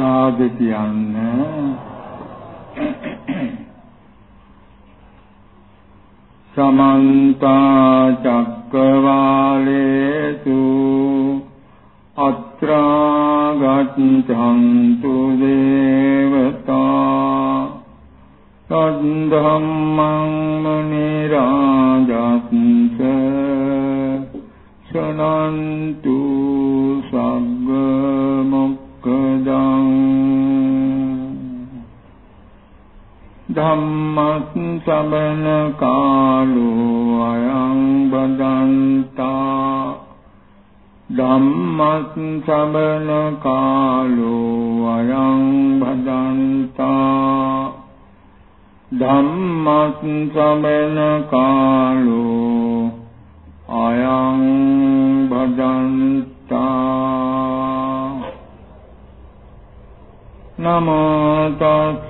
සාදු කියන්න සමන්ත චක්කවාලේසු අත්‍රා ගච්ඡන්තු දේවතා තද්ධම්මං මුනි රාජස්ස සනන්තු සග්ග ධම්මස් සබන කාලෝ අයං බදන්තා. ධම්මස් සබන කාලෝ අයං බදන්තා. ධම්මස් සබන කාලෝ අයං බදන්තා. නමෝ තස්ස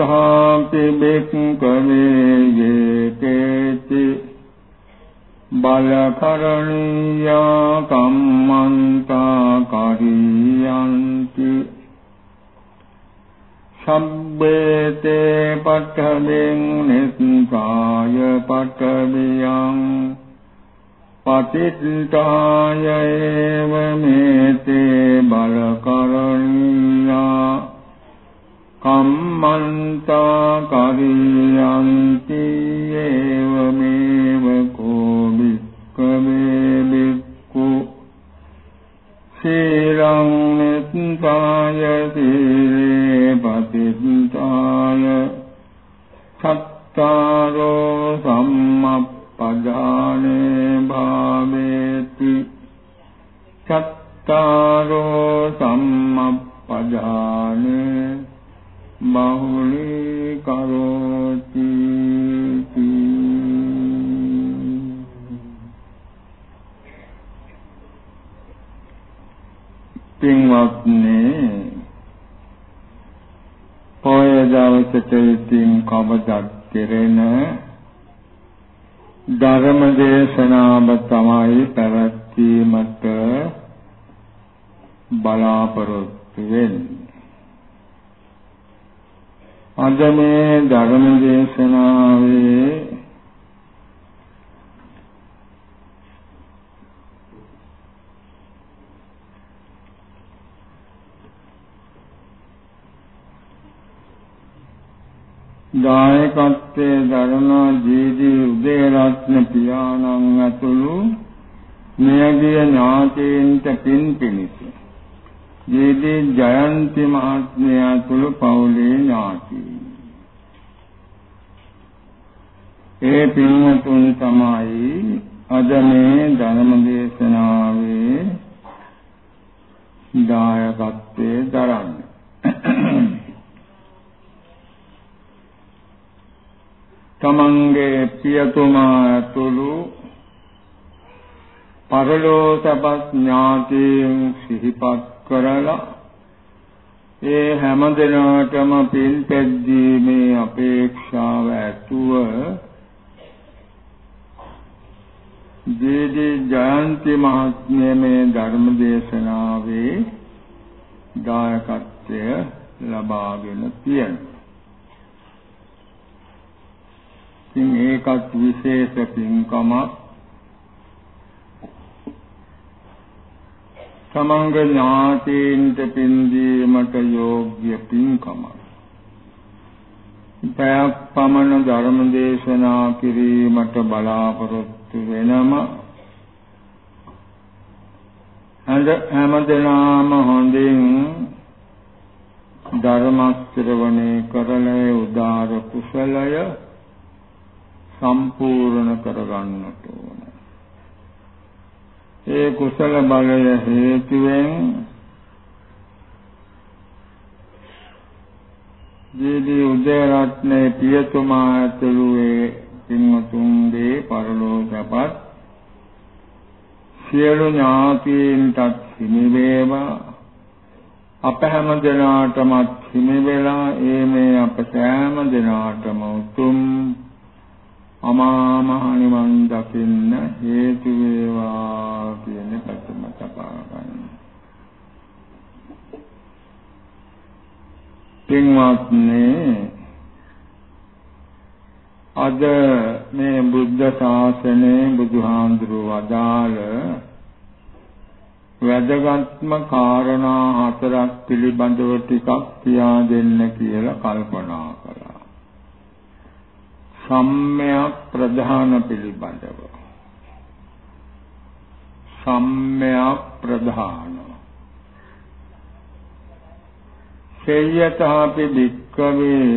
සේයතාපි බික්කවේ යේතේති බලකරණීයා කම්මන්තා කරියන්ති සම්බේතේ පඨමෙන් නිස්සාය පඨමියං පතිත්තාය ඒව මේතේ බලකරණියා කම්මන්තා කරියන්ති ඒව මේව කෝ බික්කමේ බික්කු සීලං නිස්සාය සීලේ පතිත්තාය සත්තාරෝ සම්මප්පදානේ භාවේති. සත්තාරෝ සම්මප්පදානේ බහුලී කරෝති පින්වත්නි පොය දවසට ඉතින් කවදත් කෙරෙන ධර්ම දේශනාව තමයි පැවැත්වීමට බලාපොරොත්තු වෙන්නේ. අද මේ ධර්ම දේශනාවේ දායකත්වයේ දරනා ජීදී උදේරත්න පියාණන් ඇතුළු මෙයගේ ඥාතීන්ට පින් පිණිස ජීදී ජයන්ති මහත්මිය ඇතුළු පවුලේ ඥාතීන් ඒ පින්වතුන් තමයි අද මේ ධර්ම දේශනාවේ දායකත්වයේ දරන්නේ. තමන්ගේ පියතුමා ඇතුළු පරලෝසපත් ඥාතීන් සිහිපත් කරලා ඒ හැම දිනකටම පින් පෙද්දීමේ අපේක්ෂාව ඇතුව ජේදී ජයන්ති මහත්මිය මේ ධර්ම දේශනාවේ දායකත්වය ලබාගෙන තියෙනවා. ඉතින් ඒකත් විශේෂ පින්කමක්. සමංග ඥාතීන්ට පින්දීමට යෝග්‍ය පින්කමක් පැයක් පමණ ධර්ම දේශනා කිරීමට බලාපොරොත්තු වෙනම හැමදෙනාම හොඳින් ධර්ම ශ්‍රවණය කරලා උදාර කුසලය සම්පූර්ණ කරගන්නට ඕන. ඒ කුසල බලය හේතුවෙන් දීදී උදේරත්නේ පියතුමා ඇතුළු ඒ පින්වතුන්ගේ පරලෝකපත් සියලු ඥාතීන්ටත් හිමි වේවා අප හැම දෙනාටමත් හිමි වෙලා ඒ මේ අප සෑම දෙනාටම උතුම් අමා මහ නිවන් දකින්න හේතු වේවා කියන පැතුම තබා ගන්න. පින්වත්නි අද මේ බුද්ධ ශාසනයේ බුදුහාඳුරු වදාළ වැදගත්ම කාරණා හතරක් පිළිබඳව ටිකක් කියා දෙන්න කියලා කල්පනා කළා. සම්මයක් ප්‍රධාන පිළිබඳව. සම්මයක් ප්‍රධාන. සේයතාපි වික්කවේ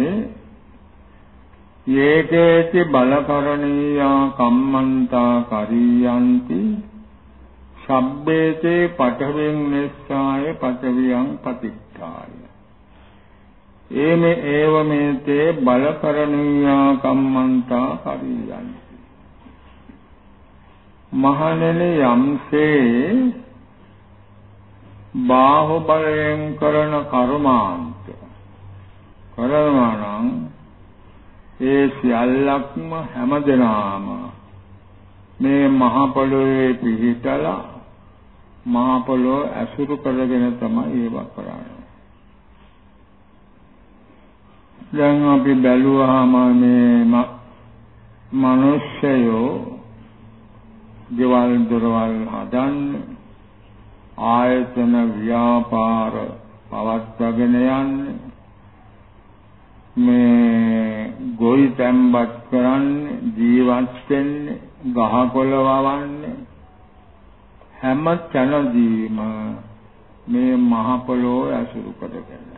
යේකේති බලකරණීයා කම්මන්තා කරියන්ති. සබ්බේතේ පඨවෙන් නිස්සාය පඨවියං පතිත්තාය. ඒමේ ඒව මේතේ බලකරණීයා කම්මන්තා කරියන්ති මහණෙනි යම්සේ බාහුවලයෙන් කරන කර්මාන්ත කරනවා නම් ඒ සියල්ලක්ම හැමදෙනාම මේ මහ පොළොවේ පිහිටලා මහ පොළොව ඇසුරු කරගෙන තමයි ඒව කරන්නේ. දැන් අපි බැලුවාම මේ මිනිස්සයෝ ගෙවල් දොරවල් හදන්න ආයතන ව්‍යාපාර පවත්වාගෙන යන්නේ. මේ ගොවි තැම්පත් කරන්නේ ජීවත් වෙන්නේ ගහකොළ වවන්නේ හැම තැනදීම මේ මහ පොළොව ඇසුරු කරගෙන.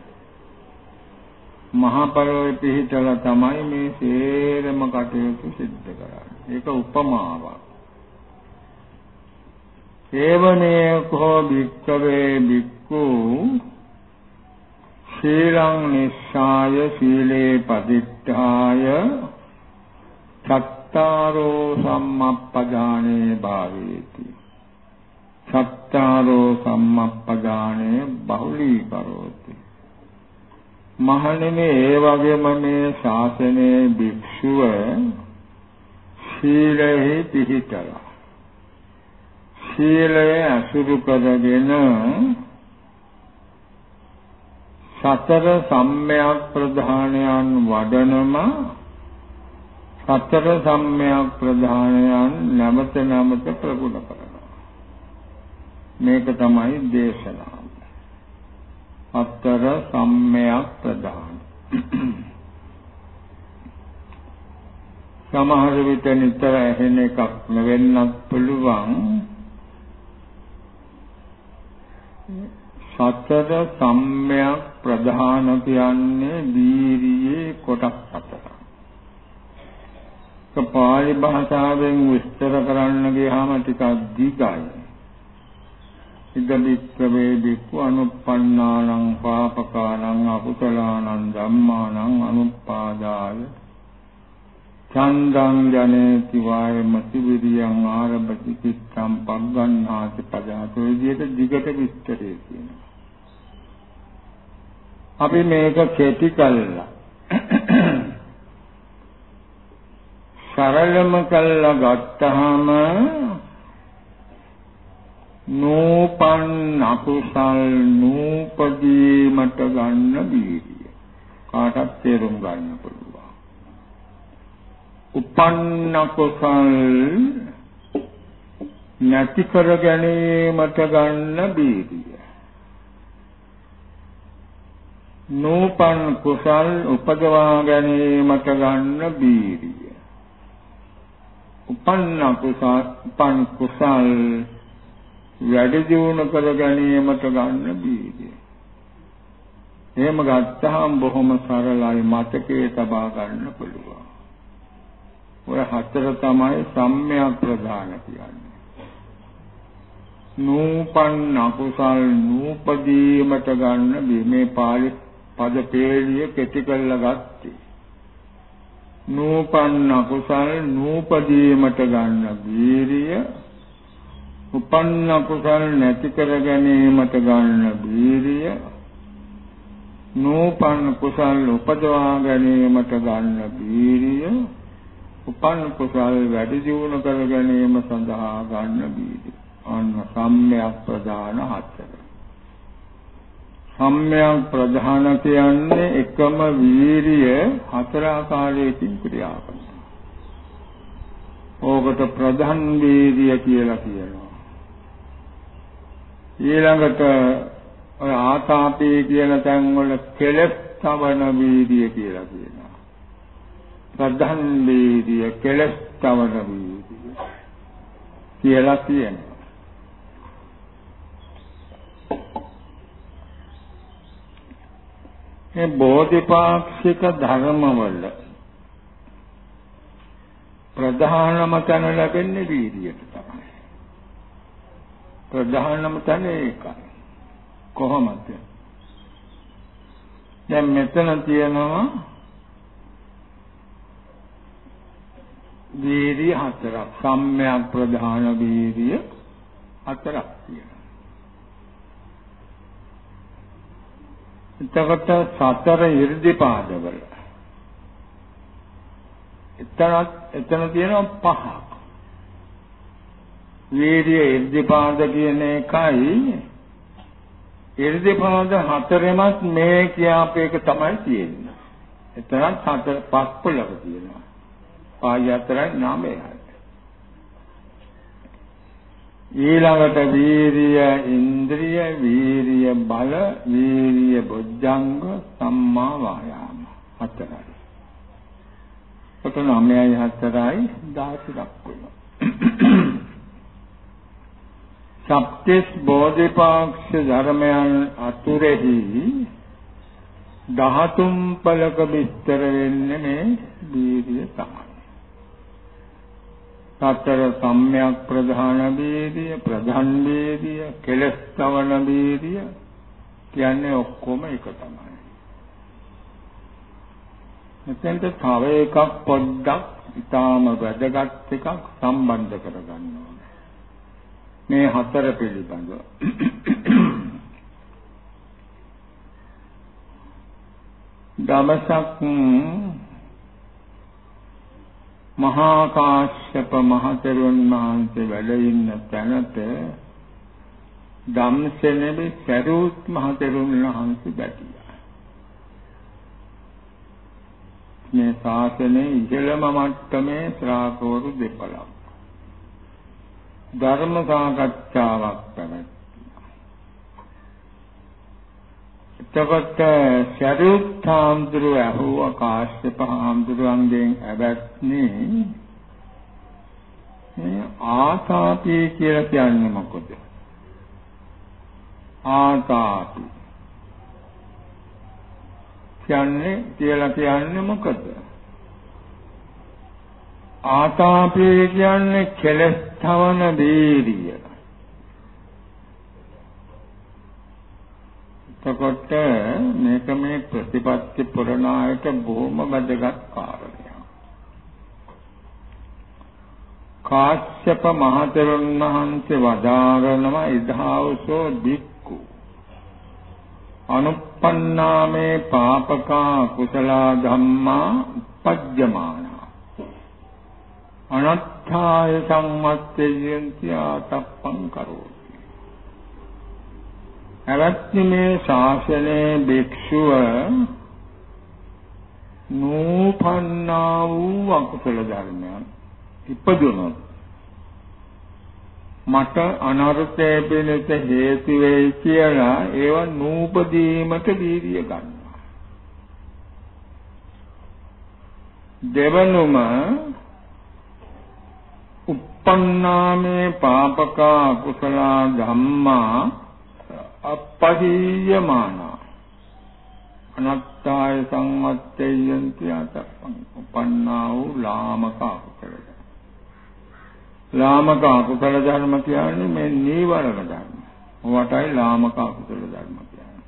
මහ පොළොවේ පිහිටලා තමයි මේ සේරම කටයුතු සිද්ධ කරන්නේ. ඒක උපමාවක්. ඒවනේ කෝ භික්ඛවේ භික්ඛු ශීලං නිස්සාය සීලේ පදිත්තාය චත්තාරෝ සම්මප්පදානේ භාවේති චත්තාරෝ සම්මප්පදානේ බහුලී කරෝති මහණෙනි ඒ වගේම මේ ශාසනයේ භික්ෂුව සීලෙහි පිහිටලා සීලය අසුරු කරගෙන සතර සම්මයක් ප්‍රධානයන් වඩනම සතර සම්මයක් ප්‍රධානයන් නැවත නැවත ප්‍රගුණ කරනවා. මේක තමයි දේශනාව සතර සම්මයක් ප්‍රධාන සමහර විට නිතර ඇහෙන එකක් නෙවෙන්නත් පුළුවන් සතර සම්මයක් ප්‍රධාන කියන්නේ දීරියේ කොටස් හතරක්. ඒක පාලි භාෂාවෙන් විස්තර කරන්න ගියාම ටිකක් දීගයි. ඉදමික්කවේ බික්ඛු අනුප්පන්නානං පාපකානං අකුසලානං ධම්මානං අනුපාදාය. චන්දං ජනේති වායමති විරියං ආරභති චිත්තං පග්ගණ්හාති පජාතෝ. විදියට දිගට විස්තරේ කියනවා. අපි මේක කෙටි කළා. සරලම කළා ගත්තාම නූපන් අකුසල් නූපදීමට ගන්න බීරිය. කාටත් තේරුම් ගන්න පුළුවන්. උපන්න කුසල් නැති කර ගැනීමට ගන්න බීරිය. නූපන් කුසල් උපදවා ගැනීමට ගන්න බීරිය. උපන්න කුසල් උපන් කුසල් වැඩි දියුණු කර ගැනීමට ගන්න බීරිය. එහෙම ගත්තාම බොහොම සරලයි මතකයේ තබා ගන්න පුළුවන්. ඔය හතර තමයි සම්‍යක් ප්‍රධාන කියන්නේ. නූපන් අකුසල් නූපදීමට ගන්න මේ පාළි පද පේළිය කෙටි කරලා ගත්තේ. නූපන් අකුසල් නූපදීමට ගන්න වීරිය උපන්න කුසල් නැති කර ගැනීමට ගන්න වීරිය නූපන් කුසල් උපදවා ගැනීමට ගන්න වීරිය උපන් කුසල් වැඩි දියුණු කර ගැනීම සඳහා ගන්න වීරිය අන්න සම්‍යක් ප්‍රදාන හතර සම්‍යක් ප්‍රධාන කියන්නේ එකම වීරිය හතර ආකාරයකින් ක්‍රියා කරනවා. ඕකට ප්‍රධාන වීරිය කියලා කියනවා. ඊළඟට ඔය ආතාපේ කියන තැන් වල කෙලස් තවන වීර්ය කියලා කියනවා. ප්‍රධාන වීර්ය කෙලස් තවන වීර්ය කියලා කියනවා. මේ බෝධිපාක්ෂික ධර්මවල ප්‍රධානම තැන ලැබෙන්නේ වීර්යයට තමයි. ප්‍රධානම තැන ඒකයි. කොහොමද? දැන් මෙතන තියෙනවා වීර්ය හතරක්. සම්‍යක් ප්‍රධාන වීර්ය හතරක් තියෙනවා. එතකොට සතර 이르දිපාදවල එතන එතන තියෙනවා පහක්. වීර්ය ඉර්ධිපාද කියන එකයි ඉර්ධිපාද හතරෙමත් මේ කියාපේක තමයි තියෙන්නේ. එතරම් හතර පස් පොළක තියෙනවා. පාය හතරයි නාමයයි. ඊළඟට වීරිය ඉන්ද්‍රිය වීරිය බල වීරිය බොජ්ජංග සම්මා වායාම හතරයි. ඔතන 9යි 4යි 16ක් වෙනවා. සප්තිස් බෝධිපාක්ෂ ධර්මයන් අතුරෙහි 13 පළක විස්තර වෙන්නේ මේ බීජය තමයි. සතර සම්‍යක් ප්‍රධාන බීජය, ප්‍රධාන බීජය, කෙලස්තවන බීජය කියන්නේ ඔක්කොම එක තමයි. මෙතෙන්ට තව එකක් පොඩ්ඩක් ඊටාම වැදගත් එකක් සම්බන්ධ කරගන්න ඕනේ. මේ හතර පිළිබඳව දවසක් මහා කාශ්‍යප මහතෙරුන් වහන්සේ වැඩ ඉන්න තැනට ධම්සෙනෙබි සරුත් මහතෙරුන් වහන්සේ බැටියා. මේ ශාසනයේ ඉහළම මට්ටමේ ශ්‍රාවකවරු දෙපළක්. ධර්ම සාකච්ඡාවක් පැවැත්වුණා. එතකොට ශරීරත් හාමුදුරුව ඇහුව කාශ්‍යප හාමුදුරුවන්ගෙන් ඇවැත්නේ මේ ආතාපි කියලා කියන්නේ මොකද? ආතාපි කියන්නේ කියලා කියන්නේ මොකද? ආතාපය කියන්නේ කෙලස් තවන වීර්ය. එතකොට මේක මේ ප්‍රතිපත්ති පුරණායට බොහොම වැදගත් කාරණයක්. කාශ්‍යප මහතෙරුන් වහන්සේ වදාරනවා ඉදහවසෝ දික්කු අනුප්පන්නාමේ පාපකා කුසලා ධම්මා පජ්ජමාන අනත්ථාය සම්මත්තේයන්ති ආතප්පං කරෝති. අවත්ති මේ ශාසනයේ භික්ෂුව නූපන්නා වූ අකුසල ධර්මයන් ඉපදුනොත් මට අනර්ථය පිණිස හේතු වෙයි කියලා ඒව නූපදීමට දීරිය ගන්නවා. දෙවනුම uppannāme pāpakā kusalā dhammā අප්පහීයමාන අනත්තාය සංවත්තේයන්ති අතප්පං උපන්නා වූ ලාමක අකුසල ලාමක අකුසල ධර්ම කියන්නේ මේ නීවරණ ධර්ම. වටයි ලාමක අකුසල ධර්ම කියන්නේ.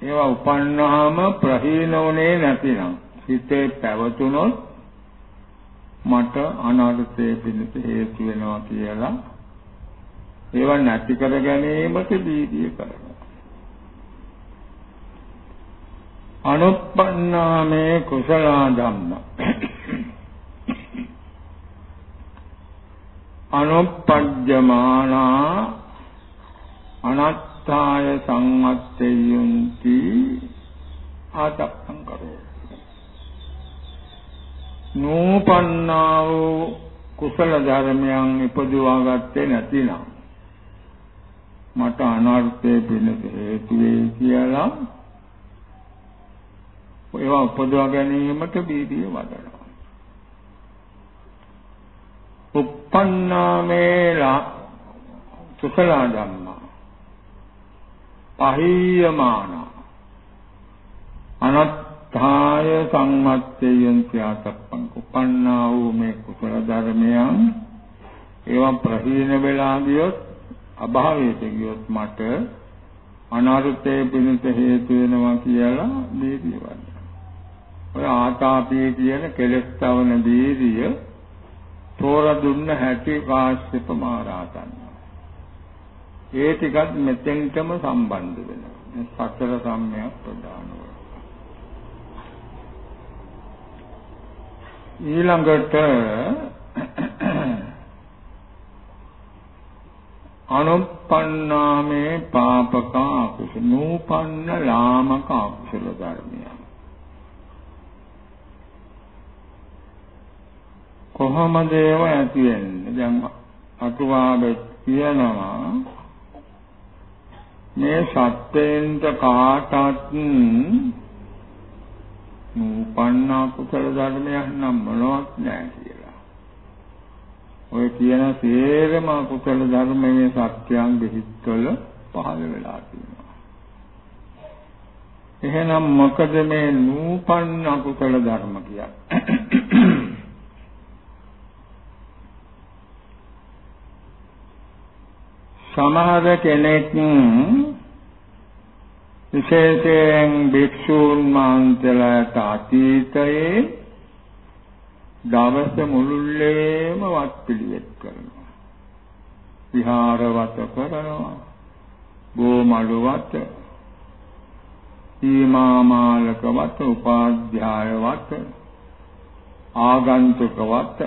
ඒවා උපන්නාම ප්‍රහීනෝනේ නැතිනම් හිතේ පැවතුනොත් මට අනාගතයේ පිණිස හේතු වෙනවා කියලා. ඒවා නැති කර ගැනීමට දීදී කරනවා. අනුප්පන්නාමේ කුසල ධම්ම. අනුප්පජ්ජමානා අනත්තාය සංවත්තේයන්ති ආතප්පං කරෝ නූපන්නා වූ කුසල ධර්මයන් ඉපදුවා ගත්තේ නැතිනම් මට අනර්ථයේ පිණිස හේතු වෙයි කියලා ඒවා උපදවා ගැනීමට බීදිය වදනවා uppannāmēla කුසල ධම්මා පහීයමාන අනත්ථාය සංවත්තේයන් ත්‍යාතප්පං උපන්නා වූ මේ කුසල ධර්මයන් ඒවා ප්‍රහීන වෙලා ගියොත් අභාවයට ගියොත් මට අනාරුතේ පිණිස හේතු වෙනවා කියලා දීපිවන්න. ඔය ආතාපිය කියන කෙලස් තවන දීරිය තෝර දුන්න හැටි කාශ්‍යප මහරහතන් ඒ ටිකත් මෙතෙන්ටම සම්බන්ධ වෙනවා. සතර සම්‍යක් ප්‍රදානව ඊළඟට අනුප්පන්නාමේ පාපක අකුසල නූපන්න ලාමක අකුසල ධර්මයන් කොහොමද ඒව ඇති වෙන්නේ? දැන් අතුවාවෙත් කියනවා මේ සත්‍යයෙන්ට කාටත් නූපන්නා කුසල ධර්මයක් නම් මොනවත් නැහැ කියලා. ඔය කියන සේරම කුසල ධර්මයේ සත්‍යයන් දෙහිත්වල පහළ වෙලා තියෙනවා. එහෙනම් මොකද මේ නූපන්න කුසල ධර්ම කියන්නේ? සමහර කෙනෙක් විශේෂයෙන් භික්ෂූන් වහන්සේලාට අතීතයේ දවස මුළුල්ලේම වත් පිළිවෙත් කරනවා. විහාරවත කරනවා. ගෝමඩුවත සීමාමාලකවත උපාධ්‍යායවත ආගන්තුකවත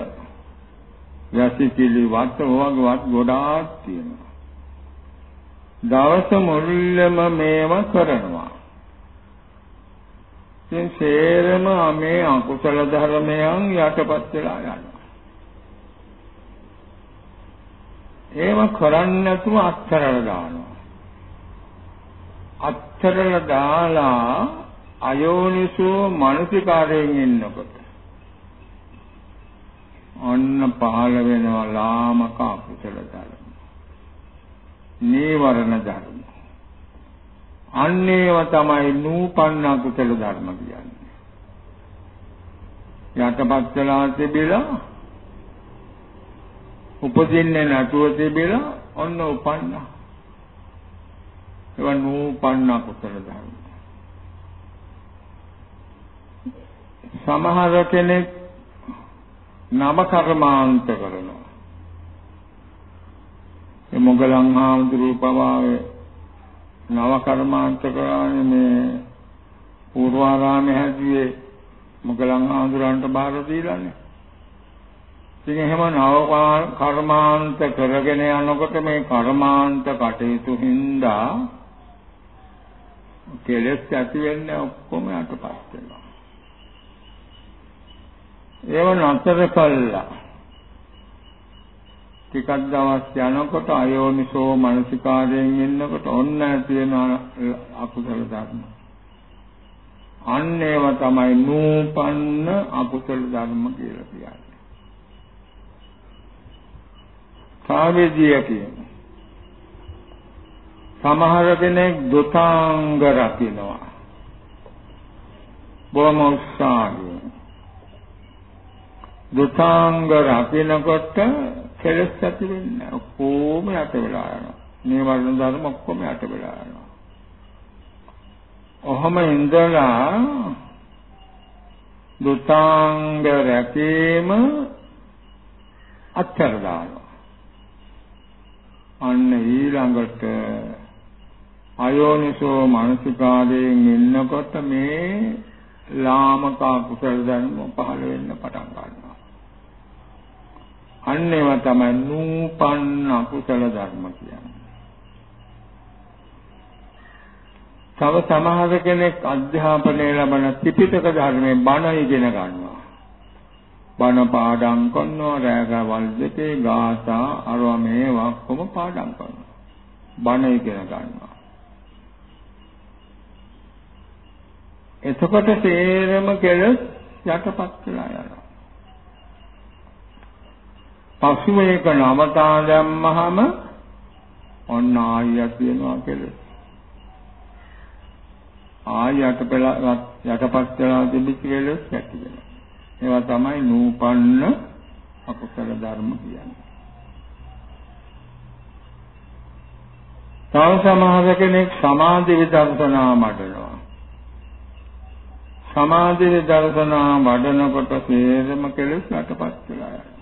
යසිකිලිවත වගවත් ගොඩාක් තියෙනවා. දවස මුල්ලම මේව කරනවා. ඉතින් සේරම මේ අකුසල ධර්මයන් යටපත් වෙලා යනවා. ඒව කරන්නේ නැතුව අත්තරල දානවා. අත්තරල දාලා අයෝනිසෝ මානසිකාරයෙන් ඉන්නකොට ඔන්න පහළ වෙනවා ලාමක අකුසල ධර්ම. නීවරණ ධර්ම. අන්නේව තමයි නූපන්න කුසල ධර්ම කියන්නේ. යටපත් වෙලා තිබිලා උපදින්නේ නැතුව තිබිලා ඔන්න උපන්නා. ඒවා නූපන්න කුසල ධර්ම. සමහර කෙනෙක් නම කර්මාන්ත කරනවා. ඒ මොගලන් හාමුදුරුවෝ පවාවේ නව කර්මාන්ත කරානේ මේ පූර්වාරාමයේ හැදුවේ මොගලන් හාමුදුරන්ට බාර දීලානේ. ඉතින් එහෙම නව කර්මාන්ත කරගෙන යනකොට මේ කර්මාන්ත කටයුතු හින්දා කෙලෙස් ඇති වෙන්නේ ඔක්කොම යටපත් වෙනවා. ඒව නතර කළා. ටිකක් දවස් යනකොට අයෝනිසෝ මනසිකාරයෙන් ඉන්නකොට ඔන්න තියෙන අකුසල ධර්ම. අන්න ඒව තමයි නූපන්න අකුසල ධර්ම කියලා කියන්නේ. කාවේදිය කියන්නේ. සමහර කෙනෙක් දුතාංග රකින්නවා. බොහොම උත්සාහයෙන්. දුතාංග රකින්නකොට කෙලස් ඇති වෙන්නේ ඔක්කොම යට වෙලා යනවා. නීවරණ ධර්ම ඔක්කොම යට වෙලා යනවා. ඔහම ඉඳලා දුතාංග රැකීම අත්හැර දානවා. අන්න ඊළඟට අයෝනිසෝ මානසිකාදයෙන් ඉන්නකොට මේ ලාමක කුසල ධර්ම පහළ වෙන්න පටන් ගන්නවා. අන්න ඒවා තමයි නූපන්න කුසල ධර්ම කියන්නේ. තව සමහර කෙනෙක් අධ්‍යාපනය ලබන ත්‍රිපිටක ධර්මයේ බණ ඉගෙන ගන්නවා. බණ පාඩම් කරනවා රැගවල් දෙකේ ගාථා අරවා මේ වක්කම පාඩම් කරනවා. බණ ඉගෙන ගන්නවා. එතකොට තේරම කෙලස් යටපත් වෙලා යනවා. පසුව ඒක නවතා දැම්මහම ඔන්න ආයියක් වෙනවා කෙලස්. ආය යටපෙලා යටපත් වෙලා තිබිච්ච කෙලස් ඇති වෙනවා. ඒවා තමයි නූපන්න අකුසල ධර්ම කියන්නේ. තව සමහර කෙනෙක් සමාධි විදර්ශනා මඩනවා. සමාධි දර්ශනා වඩනකොට සේරම කෙලෙස් යටපත් වෙලා යනවා.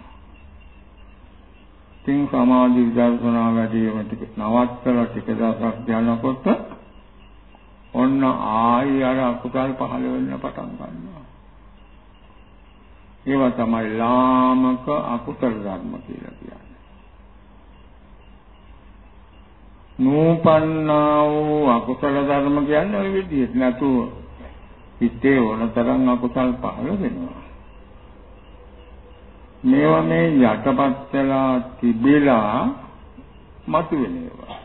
තින් සමාධි දර්ශනා වැඩිම ටික නවත්තලා ටික දවසක් යනකොට ඔන්න ආයි අර අකුසල් පහළ වෙන්න පටන් ගන්නවා. ඒවා තමයි ලාමක අකුසල ධර්ම කියලා කියන්නේ. නූපන්නා වූ අකුසල ධර්ම කියන්නේ ওই විදිහට නතුව හිතේ ඕනතරම් අකුසල් පහළ වෙනවා. මේවා මේ යටපත් වෙලා තිබිලා මතුවෙන ඒවා.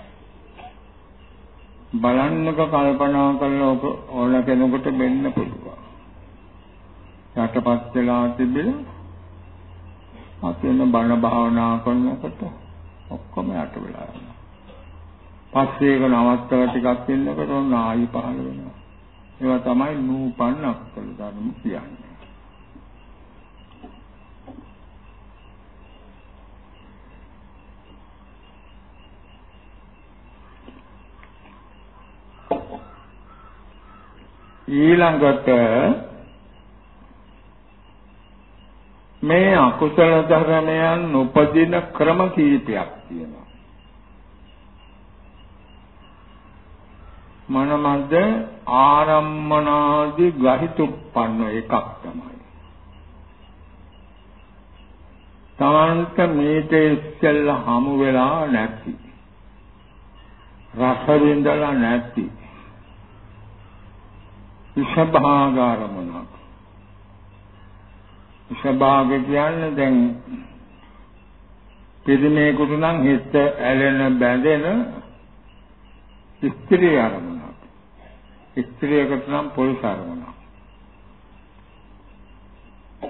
බලන්නක කල්පනා කරලා ඕන කෙනෙකුට වෙන්න පුළුවන්. යටපත් වෙලා තිබිලා අතන බණ භාවනා කරනකොට ඔක්කොම යට වෙලා යනවා. පස්සේ ඒක නවත්තලා ටිකක් ඉන්නකොට ඔන්න ආයි පහළ වෙනවා. ඒවා තමයි නූපන්න අකුසල ධර්ම කියන්නේ. ඊළඟට මේ අකුසල ධර්මයන් උපදින ක්‍රම කීපයක් තියෙනවා. මනමද ආරම්මනාදි ගහිතුප්පන්න එකක් තමයි. තමන්ට මේක ඉස්සෙල්ල හමු වෙලා නැති. රස විඳලා නැති. විෂභාගාරමනක්. විෂභාග කියන්නේ දැන් පිරිමේකට නම් හිත ඇලෙන බැඳෙන ස්ත්‍රී ආරමුණ. ස්ත්‍රියකට නම් පුරුෂ අරමුණක්.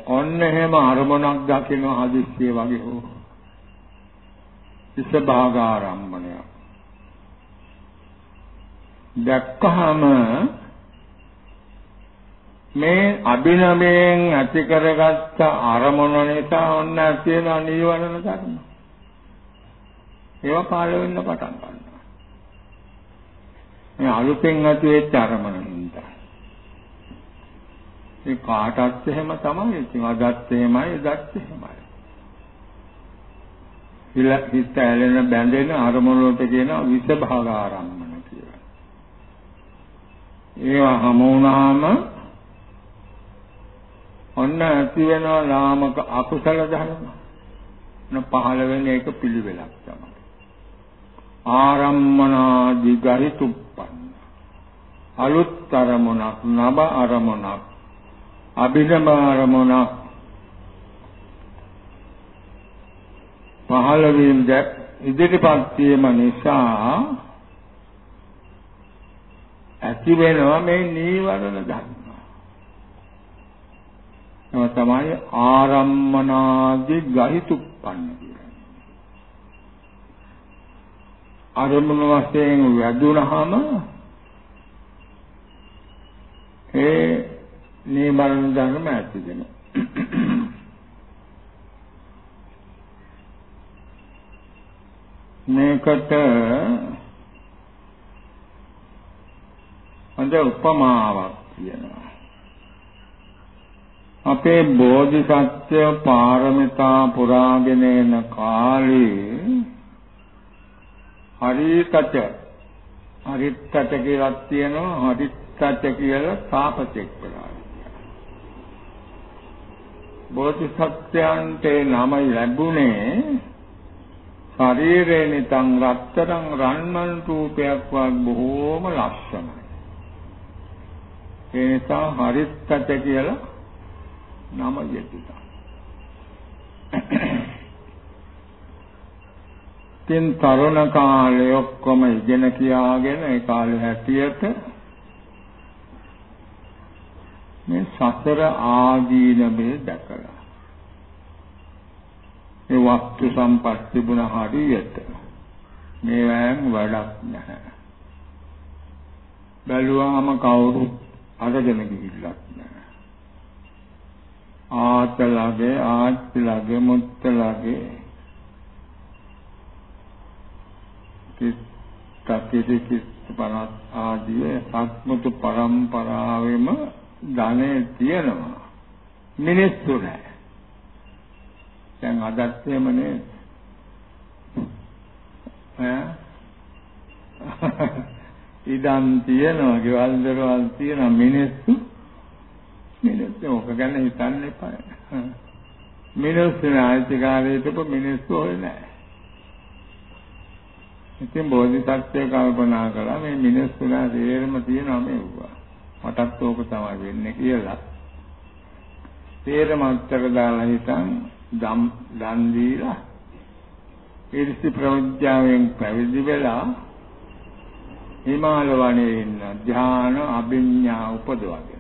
ඔන්න එහෙම අරමුණක් දකින්න හදිස්සිය වගේ හෝ ඉස්ස භාගාරම්මණය. දැක්කහම මේ අභිනවයෙන් ඇති කරගත්ත අරමුණ නිසා ඔන්න තියෙන නීවරණ ධර්ම. ඒවා පාළ වෙන්න පටන් ගන්නවා. මේ අලුතෙන් ඇති වෙච්ච අරමුණ හින්දා. ඒ කාටත් එහෙම තමයි. ඉතින් අදත් එහෙමයි, එදත් එහෙමයි. ඉලක් හිත ඇලෙන බැඳෙන අරමුණ වලට කියනවා විසභාග ආරම්මන කියලා. ඒවා හමු වුණාම ඔන්න ඇති වෙනවා ලාමක අකුසල ධර්ම. න පහළ වෙන එක පිළිවෙලක් තමයි. ආරම්මනාදි ගරිතුප්පන්න අලුත් අරමුණක් නව අරමුණක් අභිනව අරමුණක් පහළ වීම ඉදිරිපත් වීම නිසා ඇති වෙනවා මේ නීවරණ ධර්ම. ඒව තමයි ආරම්මනාදි ගහිතුප්පන්න අරමුණු වශයෙන් වැදුනහම ඒ නීවරණ ධර්ම ඇති වෙනවා. මේකට හොඳ උපමාවක් කියනවා. අපේ බෝධිසත්ව පාරමිතා පුරාගෙන එන කාලේ හරිතට හරිතට කියලා තියෙනවා හරිතට කියලා තාපසෙක් වෙලා. බෝධිසත්වයන්ට නම ලැබුණේ ශරීරේ නිතං රත්තරන් රන්මන් රූපයක් වත් බොහෝම ලස්සනයි. ඒ නිසා හරිත්තට කියලා නම යෙදුණා. තින් තරුණ කාලේ ඔක්කොම ඉගෙන කියාගෙන ඒ කාලේ හැටියට මේ සතර ආදීනමේ දැකලා මේ වස්තු සම්පත් තිබුණ හරියට මේවැන් වැඩක් නැහැ. බැලුවාම කවුරුත් අරගෙන ගිහිල්ලක් නැහැ. ආතලගේ ආච්චිලගේ මුත්තලගේ කිත්තිති කිත්පනත් ආදී සත්මුතු පරම්පරාවෙම ධනෙ තියෙනවා. මිනිස්සු නැහැ. දැන් අදත් එහෙම නේද? ඈ ඉදන් තියනවා, ගෙවල් දරවල් තියනවා මිනිස්සු මිනිස්සු ඔක ගැන හිතන්න එපා. මිනිස්සු නායිතිකාරයට මිනිස්සු හොය නැහැ. ඉතින් බෝධිසත්වය කල්පනා කළා මේ මිනිස්සුලා තේරම තියෙනවා මේවා. මටත් ඕක තමයි වෙන්නේ කියලා. තේරම අත්තර දාලා හිටන් දම් දන් දීලා ඊර්ෂි ප්‍රවෘත්තියෙන් පැවිදි වෙලා හිමාල වනයේ ඉන්න ධ්‍යාන අභිඥා උපදවගෙන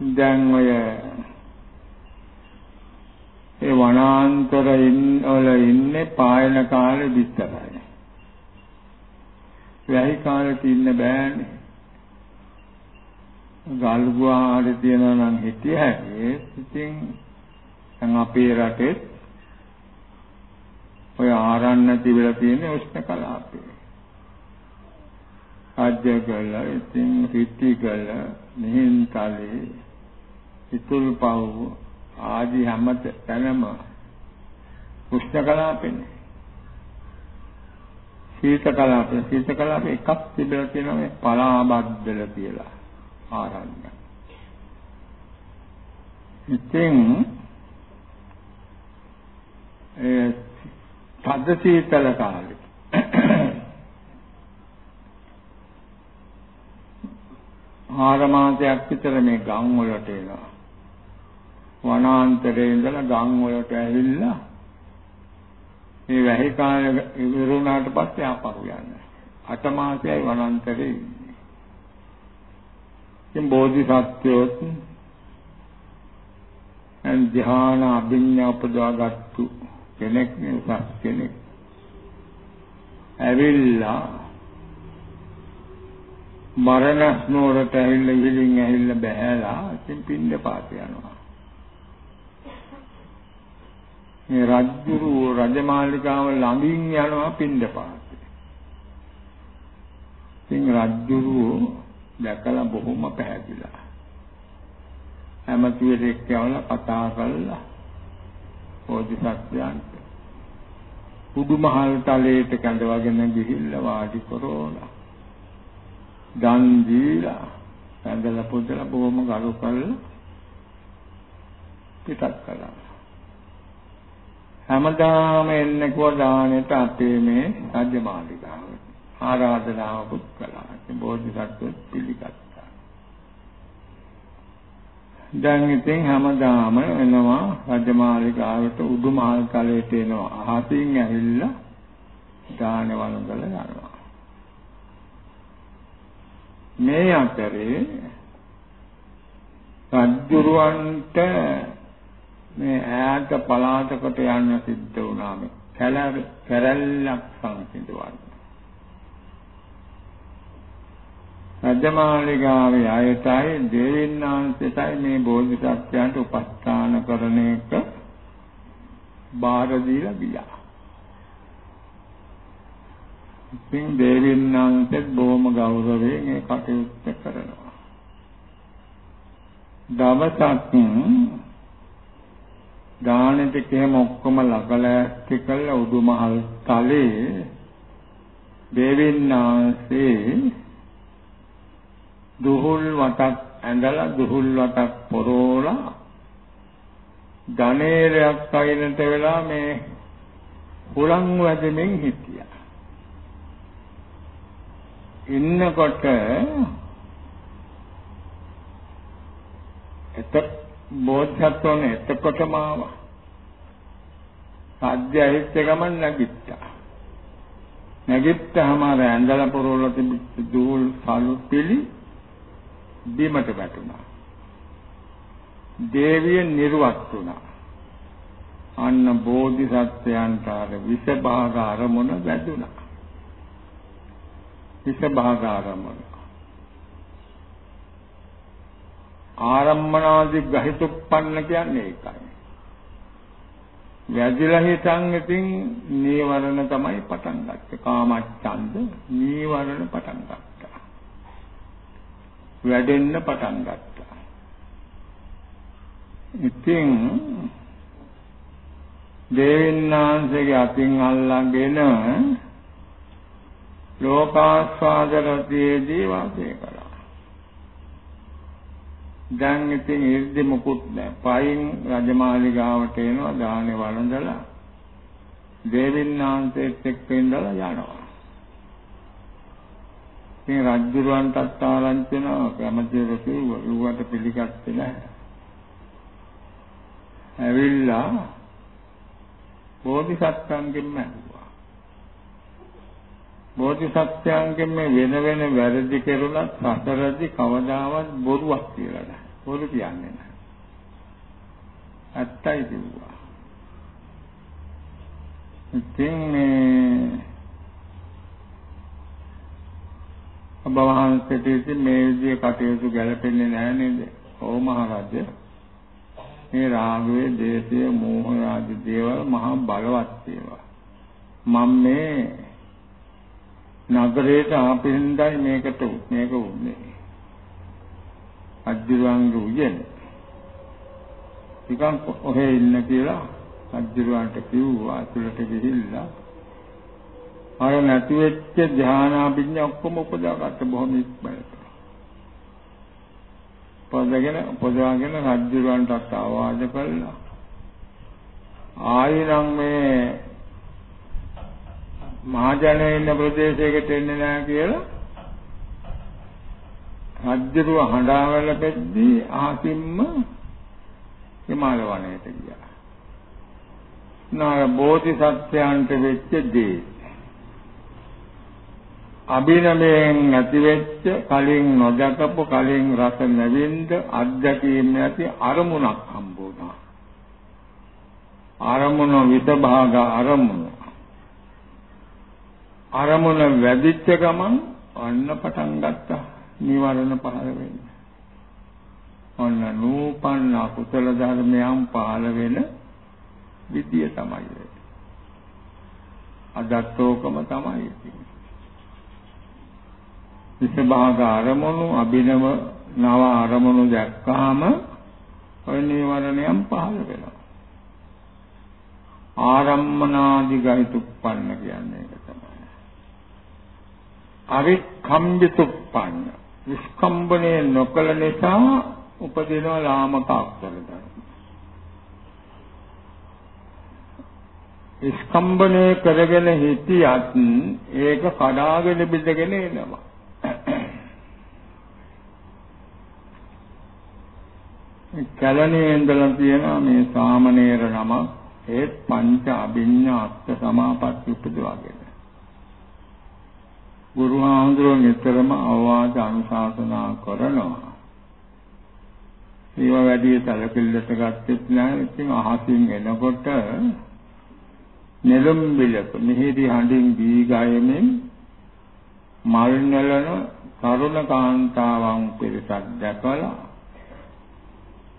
දැන් ඔය ඒ වනාන්තරයින් වල ඉන්නේ පායන කාලේ විතරයි. වැහි කාලේ ඉන්න බෑනේ. ගල්ගුවාරේ තියනවා නම් හිටිය හැකි. ඉතින් දැන් අපේ රටේ ඔය ආරණ්‍ය තිබිලා තියෙන උෂ්ණ කලාපේ. අජ්ජගල, ඉතින් රිටිගල, නිහින්තලේ, ඉතුල්පව් ආදී හැම තැනම උෂ්ණ කලාපෙනේ. සීත කලාපේ සීත කලාපේ එකක් තිබිලා තියෙනවා මේ පලාබද්දල කියලා. ආරණ්‍ය. ඉතින් ඒ තද සීතල කාලේ ආර මාසයක් විතර මේ ගම් වලට එනවා. වනාන්තරේ ඉඳලා ගම් වලට ඇවිල්ලා මේ වැහි කාලේ ඉවරුණාට පස්සේ ආපහු යන්නේ. අට මාසයයි වනාන්තරේ ඉන්නේ. ඉතින් බෝධිසත්වයොත් එන් ධ්‍යාන අභිඥා උපදවාගත්තු කෙනෙක් නේ කෙනෙක් ඇවිල්ලා මරණ ස්නෝරට ඇවිල්ලා ඉහිලින් ඇවිල්ලා බහැලා ඉතින් පින්න පාත යනවා මේ රජුරු රජමාලිකාව ළඟින් යනවා පින්න පාතේ ඉතින් රජුරු දැකලා බොහොම පැහැදිලා. හැමතියෙක් කියවලා කතා කළා. බෝධිසත්වයන්ට. උඩුමහල් තලයට කැඳවගෙන ගිහිල්ලා වාඩි කරෝලා. දන් දීලා ඇඳලා පුදලා බොහොම ගරු කළා. පිටත් කළා. හැමදාම එන්නේ කෝ දානෙට අපේ මේ රාජමාලිගාවට. ආරාධනාවකුත් කළා. ඉතින් බෝධිසත්ව පිළිගත්තා. දැන් ඉතින් හැමදාම එනවා රජමාලිගාවට උඩුමහල් තලයට එනවා. අහසින් ඇවිල්ලා දාන වළඳලා යනවා. මේ අතරේ රජුරවන්ට මේ ඈත පළාතකට යන්න සිද්ධ වුණා මේ කැරැල්ලක් සංසිඳවන්න. රජමාලිගාවේ අයතයි දෙවියන්ාන්සෙටයි මේ බෝධිසත්වයන්ට උපස්ථාන කරන එක බාර දීලා ගියා. ඉතින් දෙවියන්ාන්සෙත් බොහොම ගෞරවයෙන් ඒ කටයුත්ත කරනවා. දවසක් දානෙට කෙම ඔක්කොම ලකලැස්ති කළ උඩුමහල් තලේ දෙවියන්ාන්සේ දුහුල් වටක් ඇඳලා දුහුල් වටක් පොරෝලා ධනේරයක් අයිනට වෙලා මේ හුලං වැදෙමින් හිටියා. ඉන්නකොට එත බෝධිසත්වෝන එතකොටම ආවා. සාධ්‍ය ඇහිච්ච ගමන් නැගිට්ටා. නැගිට්ටාම අර ඇඳලා පොරවල තිබිච්ච දූල් සලු පිළි බිමට වැටුණා. දේවිය නිර්වත් වුණා. අන්න බෝධිසත්වයන්ට අර විස භාග අරමුණ වැදුණා. විස භාග අරමුණ. ආරම්මනාදි ගහිතුප්පන්න කියන්නේ ඒකයි. වැදිලා හිටන් ඉතින් නීවරණ තමයි පටන් ගත්තේ. කාමච්ඡන්ද නීවරණ පටන් ගත්තා. වැඩෙන්න පටන් ගත්තා. ඉතින් දේවින්නාංශගේ අතින් අල්ලාගෙන ලෝකාස්වාද රතියේදී වාසය කළා. දැන් ඉතින් ඉර්ධි මුකුත් නැහැ. පයින් රජමාලිගාවට එනවා දානේ වළඳලා දේවින්නාන්තෙත් එක්ක ඉඳලා යනවා. ඉතින් රජුරවන්ටත් ආරංචි වෙනවා කැමතිව කිව්වට පිළිගත්තේ නැහැ. ඇවිල්ලා බෝධිසත්වයන්ගෙන්ම ඇහුවා. බෝධිසත්වයන්ගෙන් මේ වෙන වෙන වැරදි කෙරුණත් සතරදී කවදාවත් බොරුවක් කියලා නැහැ. බොරු කියන්නේ නැහැ. ඇත්තයි කිව්වා. ඉතින් මේ ඔබ වහන්සේට ඉතින් මේ විදිහේ කටයුතු ගැලපෙන්නේ නැහැ නේද? ඕ මහරජා මේ රාගයේ, දේශයේ, මෝහය ආදී දේවල් මහා බලවත් ඒවා. මම මේ නගරයට ආපෙන්දයි මේකට මේක උන්නේ. අජ්ජුරුවන්ගේ උයන. ටිකක් ඔහේ ඉන්න කියලා අජ්ජුරුවන්ට කිව්වා අතුලට ගිහිල්ලා අර නැති වෙච්ච ධානාභිඥා ඔක්කොම උපදාගත්ත බොහොම ඉක්මනට. පොදගෙන පොදවාගෙන රජුරවන්ටත් ආවාද කළා. ආයෙනම් මේ මහජනයේ ඉන්න ප්‍රදේශයකට එන්නේ නැහැ කියලා රජුව හඬාවල පෙද්දී අහකින්ම හිමාල වනයේට ගියා. නාය බෝධිසත්වයන්ට වෙච්ච දේ අභිනමයෙන් ඇතිවෙච්ච කලින් නොදකපු කලින් රස නැවින්ද අධ්‍යක්ීම් නැති අරමුණක් හම්බුණා. අරමුණ විතභාග අරමුණ. අරමුණ වැඩිච්ච ගමන් අන්න පටන් ගත්තා නිවරණ පහළ වෙන්න. ඔන්න නූපන්න කුසල ධර්මයන් පහළ වෙන විදිය තමයි. අදත්තෝකම තමයි තියෙන්නේ. විසභාග අරමුණු අභිනව නව අරමුණු දැක්කාම ඔය නීවරණයන් පහළ වෙනවා. ආරම්මනාදි ගහිතුප්පන්න කියන්නේ ඒක තමයි. අවික්ඛම්බිතුප්පන්න. විස්කම්බනේ නොකල නිසා උපදින ලාමක අක්ෂර ධර්ම. විස්කම්බනේ කරගෙන හිටියත් ඒක කඩාගෙන බිඳගෙන එනවා. කැලණේ ඉඳලා තියෙනවා මේ සාමණේර නම ඒත් පංච අභිඤ්ඤා අත්ථ සමාපatti උපදවාගෙන. ගුරු හාමුදුරුවෝ නිතරම අවවාද අනුශාසනා කරනවා. ඒව වැඩි සැලකිල්ලට ගත්තෙත් නැහැ. ඉතින් අහසින් එනකොට නෙළුම් බිලක මිහිරි හඬින් දී ගයමින් මල් නෙලන තරුණ කාන්තාවන් පිරිසක් දැකලා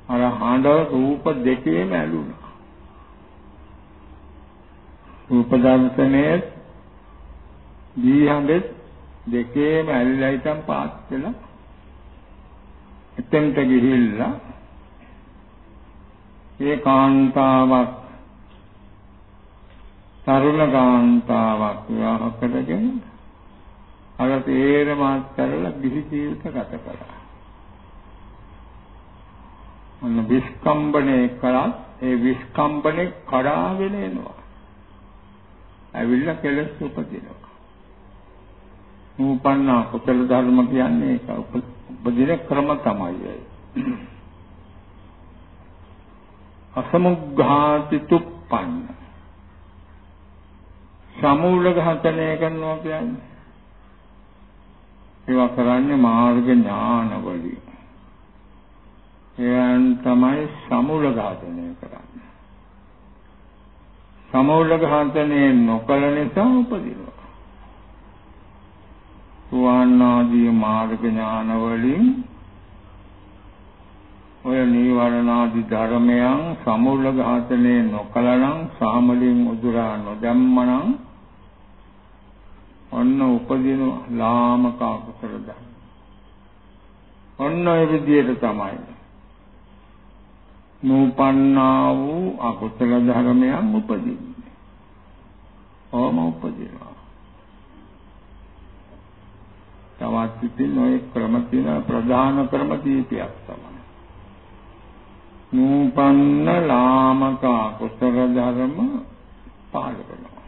අර හඬ රූප දෙකේම ඇලුනා. රූප දර්ශනයේ දී හඬ දෙකේම ඇලිලා ඉතින් පාත් වෙලා එතෙන්ට ගිහිල්ලා ඒ කාන්තාවක් තරුණ කාන්තාවක් විවාහ කරගෙන අර තේරමත් කරලා දිවි ජීවිත ගත කළා. මොන විස්කම්බනේ කළත් ඒ විස්කම්බනේ කඩාගෙන එනවා. ඇවිල්ලා කෙලස් උපදිනවා. නූපන්න කුසල ධර්ම කියන්නේ ඒක උපදින ක්‍රම තමයි. අසමුග්ඝාති තුප්පන්න සමූල ඝාතනය කරනවා කියන්නේ ඒවා කරන්නේ මාර්ග ඥානවලින්. එයන් තමයි සමූල ඝාතනය කරන්නේ. සමූල ඝාතනය නොකළ නිසා උපදිනවා. සුවාන්නාදී මාර්ග ඥානවලින් ඔය නීවරණාදී ධර්මයන් සමූල ඝාතනය නොකළනම් සාමලින් උදුරා නොදැම්මනම් ඔන්න උපදින ලාමක අකුසල ධර්ම. ඔන්න ඒ විදිහට තමයි. නූපන්නා වූ අකුසල ධර්මයන් උපදින්නේ. ඕම උපදිනවා. තවත් ඉතින් ඔය ක්‍රම තියෙන ප්‍රධාන ක්‍රම කීපයක් තමයි. නූපන්න ලාමක අකුසල ධර්ම පහළ කරනවා.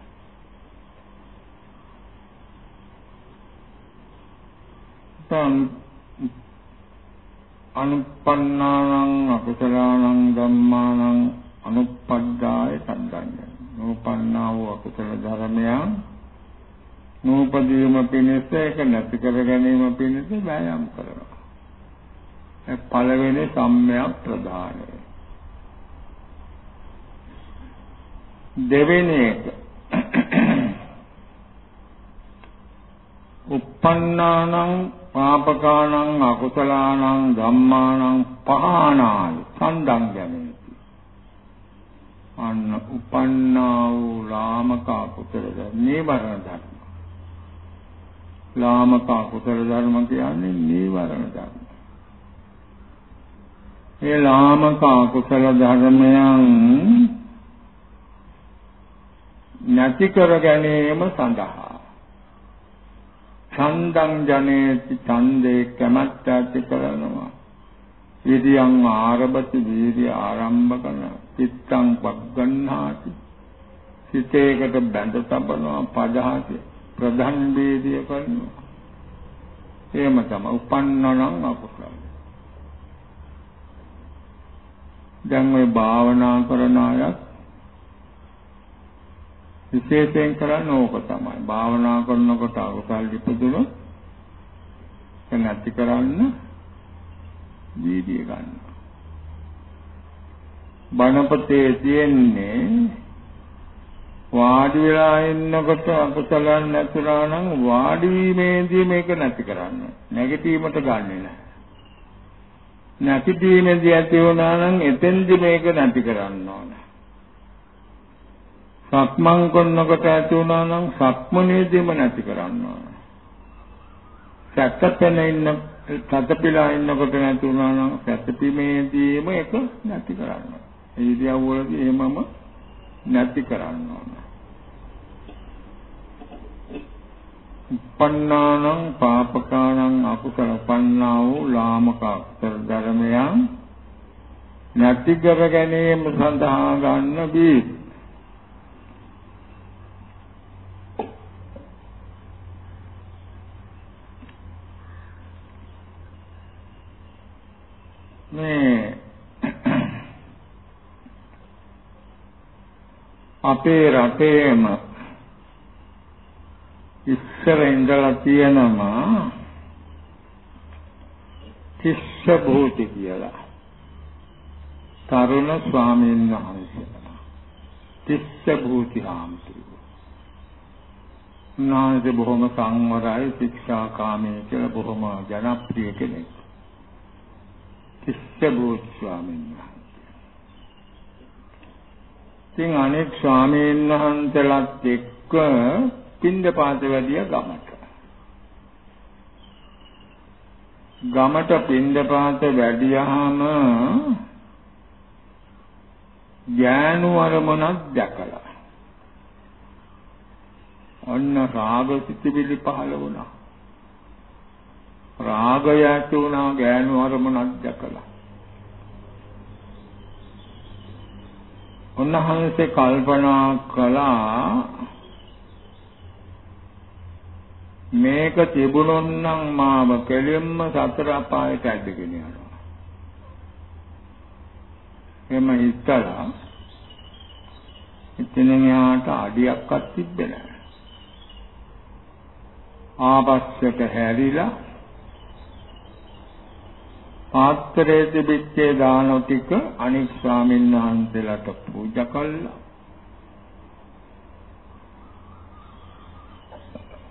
අනුප්පන්නානං අකුසලානං ධම්මානං අනුප්පද්දාය සම්දන්නේ. නූපන්නා වූ අකුසල ධර්මයන් නූපදීම පිණිස ඒක නැති කර ගැනීම පිණිස වෑයම් කරනවා. ඒ පළවෙනි සම්මයක් ප්‍රධානයි. දෙවෙනි එක uppannānaṁ පාපකානං අකුසලානං ධම්මානං පහානාය සම්දං යමේති අන්න උපන්නා වූ ලාමක අකුසල නීවරණ ධර්ම ලාමක අකුසල ධර්ම කියන්නේ නීවරණ ධර්ම. ඒ ලාමක අකුසල ධර්මයන් නැති කර ගැනීම සඳහා ඡන්දං ජනේති ඡන්දේ කැමැත්ත ඇති කරනවා. විරියං ආරබති වීර්ය ආරම්භ කරන චිත්තං වග්ගණ්හාති. සිතේකට බැඳ තබනවා පදහති ප්‍රධාන වේදිය කරනවා එහෙම තමයි උපන්නනම් අකුසල දැන් මේ භාවනා කරන අයත් විශේෂයෙන් කරන්නේ ඕක තමයි. භාවනා කරනකොට අකුසල් ඉපදුනොත් නැති කරන්න වීදිය ගන්න. බණපතේ තියෙන්නේ වාඩි වෙලා ඉන්නකොට අකුසලයන් නැතුණා නම් වාඩි වීමේදී මේක නැති කරන්න. නැගිටීමට ගන්නෙ නැහැ. නැතිවීමේදී ඇති වුණා නම් එතෙන්දි මේක නැති කරන්න ඕනේ. සක්මන් කරනකොට ඇති වුණා නම් සක්මනේදීම නැති කරන්න ඕන. සැතපෙන ඉන්න සතපිලා ඉන්නකොට නැති වුණා නම් සැතපීමේදීම ඒක නැති කරන්න ඕන. ඒ ඉරියව්වලදී එහෙමම නැති කරන්න ඕන. උපන්නානං පාපකානං අකුසල පන්නා වූ ලාමක අකුසල ධර්මයන් නැති කර ගැනීම සඳහා ගන්න බීත් මේ අපේ රටේම ඉස්සර ඉඳලා තියෙනවා තිස්ස භූති කියලා. තරුණ ස්වාමීන් වහන්සේ තිස්ස භූති හාමුදුරුවෝ. උන්වහන්සේ බොහොම සංවරයි ශික්ෂාකාමී කියලා බොහොම ජනප්‍රිය කෙනෙක්. තිස්ස භූති ස්වාමීන් වහන්සේ. ඉතින් අනෙක් ස්වාමීන් වහන්සේලාත් එක්ක පින්දපාත වැඩිය ගමට. ගමට පින්දපාත වැඩියාම ඥානු අරමුණක් දැකලා. ඔන්න රාග සිතිවිලි පහළ වුණා. රාගය ඇති වුණා ඥානු අරමුණක් දැකලා. උන්වහන්සේ කල්පනා කළා මේක තිබුණොත් නම් මාව කෙලින්ම සතර අපායට ඇදගෙන යනවා. එම හිතලා ඉතින් යාට අඩියක්වත් තිබ්බේ නැහැ. ආපස්සට හැරිලා පාත්‍රයේ තිබිච්ච දාන ටික අනික් ස්වාමීන් වහන්සේලාට පූජා කළා.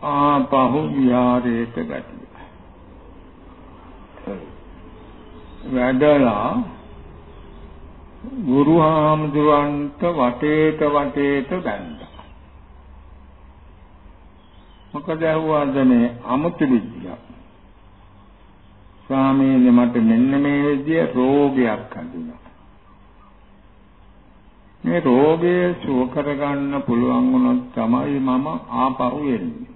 ආපහු විහාරයට වැටිලා. වැඩලා ගුරු හාමුදුරන්ට වටේට වටේට බැන්දා. මොකද ඇහුවාද මේ අමුතු විද්‍යාව. ස්වාමීනි මට මෙන්න මේ විදිය රෝගයක් හඳුනා. මේ රෝගය සුව කරගන්න පුළුවන් වුණොත් තමයි මම ආපහු එන්නේ.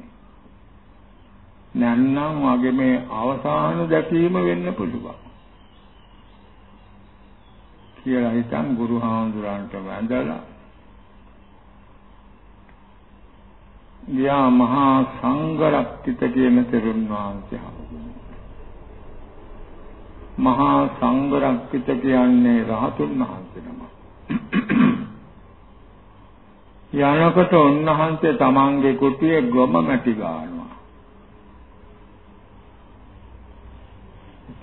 නැත්නම් වගේ මේ අවසාන දැකීම වෙන්න පුළුවන්. කියලා හිතන් ගුරු හාමුදුරන්ට වැඳලා යා මහා සංඝරක්තිත කියන තෙරුන් වහන්සේ මහා සංඝරක්තිත කියන්නේ රහතුන් වහන්සේ නම. යනකොට උන්වහන්සේ තමන්ගේ කුටියේ ගොම මැටි ගන්නවා.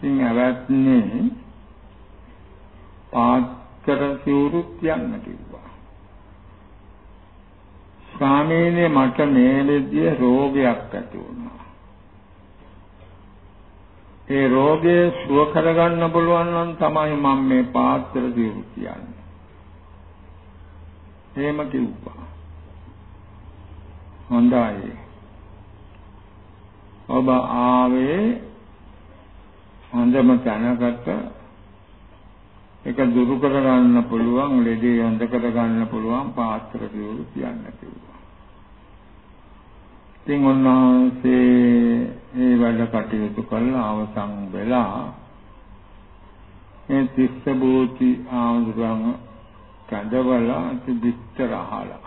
ඉතින් ඇවැත්නේ පාත්‍ර සිවුරුත් යන්න කිව්වා. ස්වාමීනි මට මේ විදිය රෝගයක් ඇති වුණා. ඒ රෝගය සුව කරගන්න පුළුවන් නම් තමයි මම මේ පාත්‍ර සිවුරු කියන්නේ. එහෙම කිව්වා. හොඳයි. ඔබ ආවේ හොඳම තැනකට ඒක දුරු කර ගන්න පුළුවන් ලෙඩේ හොඳ කර ගන්න පුළුවන් පාත්‍ර කියලු කියන්න කිව්වා. ඉතින් උන්වහන්සේ මේ වැඩ කටයුතු කළා අවසන් වෙලා මේ තිස්ස බෝධි ආඳුරන් කඳවලා තිබිස්තර අහලා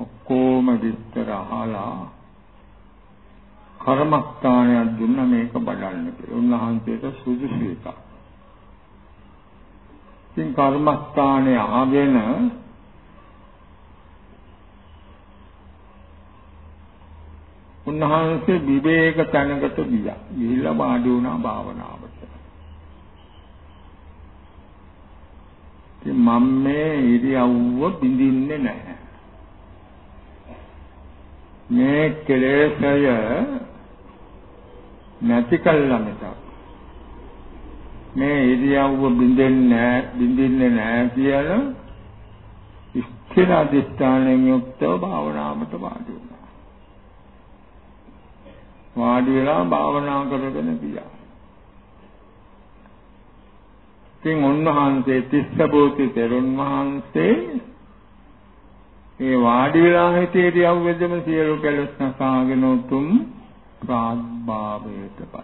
ඔක්කොම විස්තර අහලා කර්මස්ථානයක් දුන්න මේක බලන්න කියලා. උන්වහන්සේට සුදුසු එකක්. ඉතින් කර්මස්ථානය ආගෙන උන්වහන්සේ විවේක තැනකට ගියා. ගිහිල්ලා වාඩි වුණා භාවනාවට. ඉතින් මම මේ ඉරියව්ව බින්දින්නේ නැහැ. මේ කෙලෙසය නැති කළා මිසක් මේ ඉරියව්ව බින්දෙන්නේ බින්දින්නේ නැහැ කියලා ස්ථිර අධිෂ්ඨානයෙන් යුක්තව භාවනාවට වාඩි වුණා. වාඩි වෙලා භාවනා කරගෙන ගියා. ඉතින් උන්වහන්සේ තිස්සබෝධි තෙරුන් වහන්සේ ඒ වාඩි වෙලා හිටියේ ඉරියව්වෙදම සියලු කෙලෙස් නසාගෙන උතුම් ප්‍රාග්භාවයටපත්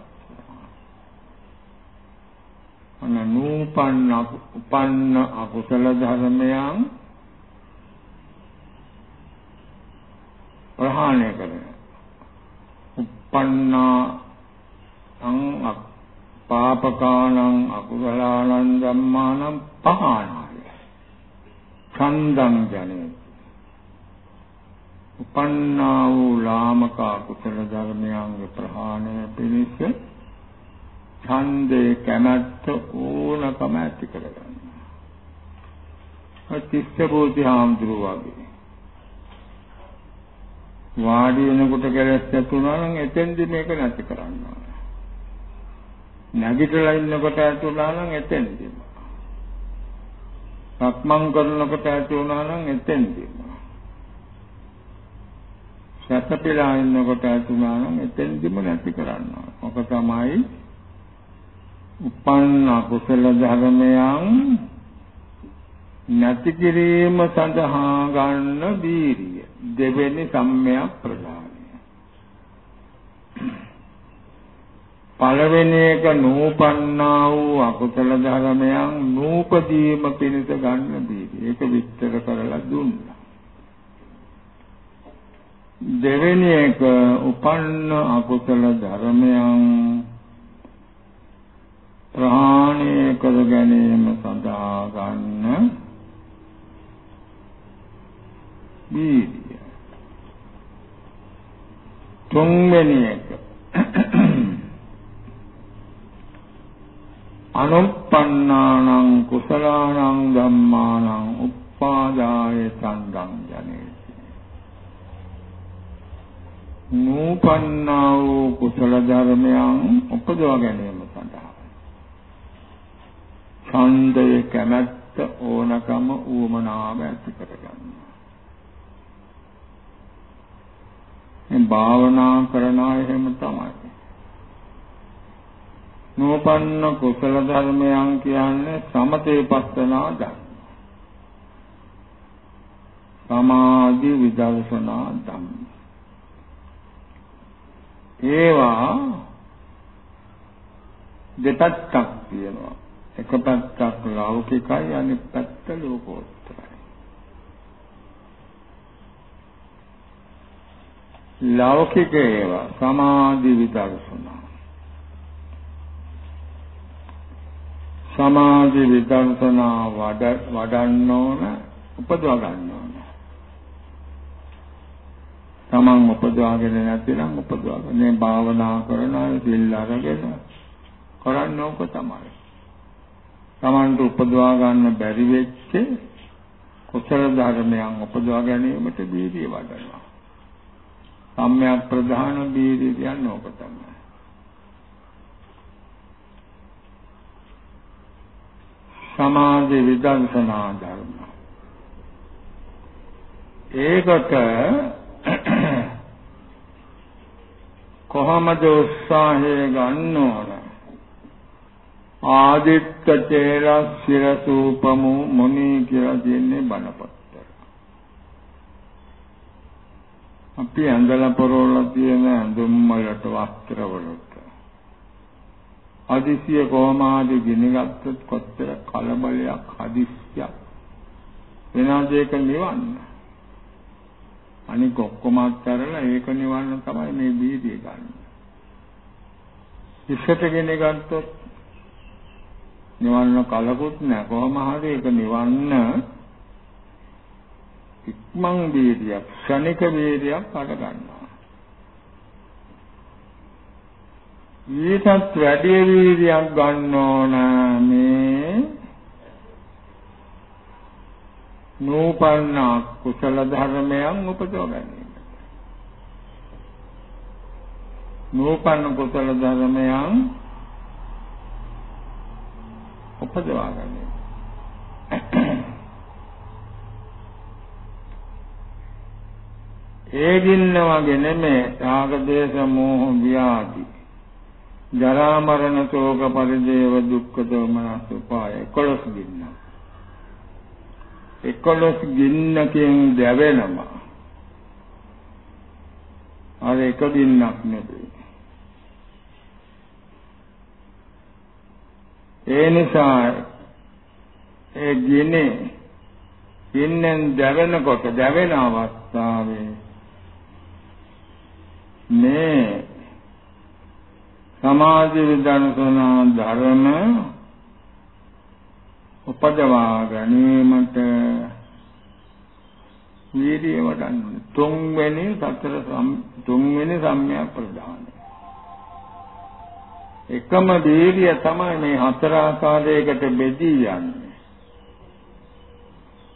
අන නූපන්න උපන්න අකුසල ධර්මයන් ප්‍රහාණය කරන උපන්නා අං පාපකානං අකුසලානං ධම්මානං පහානාය. ඡන්දං ජනේ උපන්නා වූ ලාමක කුසල ධර්මයන්ගේ ප්‍රහාණය පිණිස ඡන්දේ කැමැත්ත ඕන කම ඇති කරගන්නවා. ඔය තිස්ස බෝධි හාමුදුරුවෝ වගේ. වාඩි වෙනකොට ගැලස් ඇතුණා නම් එතෙන්දි මේක නැති කරන්න නැගිටලා ඉන්නකොට ඇතුණා නම් එතෙන්දිම. සක්මන් කරනකොට ඇති වුණා නම් එතෙන්දිම. සැතපීලා ඉන්නකොට ඇති වුණා නම් එතෙන්දිම නැති කරන්න. ඔක තමයි උපන්න කුසල ධර්මයන් නැති කිරීම සඳහා ගන්න දීරිය දෙවෙනි සම්මයක් ප්‍රදානය. පළවෙනි එක නූපන්නා වූ අකුසල ධර්මයන් නූපදීම පිණිස ගන්න දීරිය ඒක විස්තර කරලා දුන්නා. දෙවෙනි එක උපන්න අකුසල ධර්මයන් ප්‍රහාණය කර ගැනීම සඳහා ගන්න බීජය තුන්වෙනි එක. අනුප්පන්නානං කුසලානං ධම්මානං උප්පාදාය සංගම් ජනේති. නූපන්නා වූ කුසල ධර්මයන් උපදවා ගැනීම සඳහා ඡන්දය කැමැත්ත ඕනකම ඌමනාව ඇති කරගන්න මේ භාවනා කරන අය එහෙම තමයි. නෝපන්න කුසල ධර්මයන් කියන්නේ සමතේ පස්සනා ධර්ම. සමාධි විදර්ශනා ධම්ම. ඒවා දෙපැත්තක් තියෙනවා. එක පැත්තක් ලෞකිකයි අනිත් පැත්ත ලෝකෝත්තරයි. ලෞකික ඒවා සමාධි විදර්ශනා සමාධි විදර්ශනා වඩ වඩන්න ඕන උපදවා ගන්න ඕන තමන් උපදවාගෙන නැතිනම් උපදවාගෙන භාවනා කරන අය සිල් අරගෙන කරන්න ඕක තමයි තමන්ට උපදවා ගන්න බැරි වෙච්ච කුසල ධර්මයන් උපදවා ගැනීමට බීදී වඩනවා සම්‍යක් ප්‍රධාන බීජය කියන්නේ ඕක තමයි. සමාධි විදර්ශනා ධර්ම. ඒකට කොහොමද උත්සාහය ගන්න ඕන? ආදිත්ත චේරස් සිරසූපමු මුනි කියලා දෙන්නේ බණපොත්. අපි ඇඳලා පොරවලා තියෙන ඇඳුම් වලට වස්ත්‍ර වලට හදිසිය කොහොම හරි ගිනගත්තොත් කොච්චර කලබලයක් හදිස්සියක් වෙනවද ඒක නිවන්න අනික ඔක්කොම අත්හැරලා ඒක නිවන්න තමයි මේ බීදිය ගන්න. ඉස්සට ගෙනගත්තොත් නිවන්න කලකුත් නැහැ කොහොම හරි ඒක නිවන්න ඉක්මන් වීර්යයක් ක්ෂණික වීර්යයක් අඩ ගන්නවා. ඊටත් වැඩි වීර්යයක් ගන්න ඕන මේ නූපන්න කුසල ධර්මයන් උපදව ගැනීම. නූපන්න කුසල ධර්මයන් උපදවා ගැනීම. ඒ ගින්න වගේ නෙමෙයි රාග දේශ මොහ ව්‍යාධි ජරා මරණ ශෝක පරිදේව දුක්ඛ දෝමනස් උපාය 11 ගින්න 11 ගින්නකින් දැවෙනවා අර එක ගින්නක් නෙවෙයි. ඒ නිසා ඒ ගින්නේ ගින්නෙන් දැවෙනකොට දැවෙන අවස්ථාවේ මේ සමාධි විදර්ශනා ධර්ම උපදවා ගැනීමට වීර්යය වඩන්න තුන්වෙනි සතර තුන්වෙනි සම්‍යක් ප්‍රදානයි එකම වීර්ය තමයි මේ හතර ආකාරයකට බෙදී යන්නේ.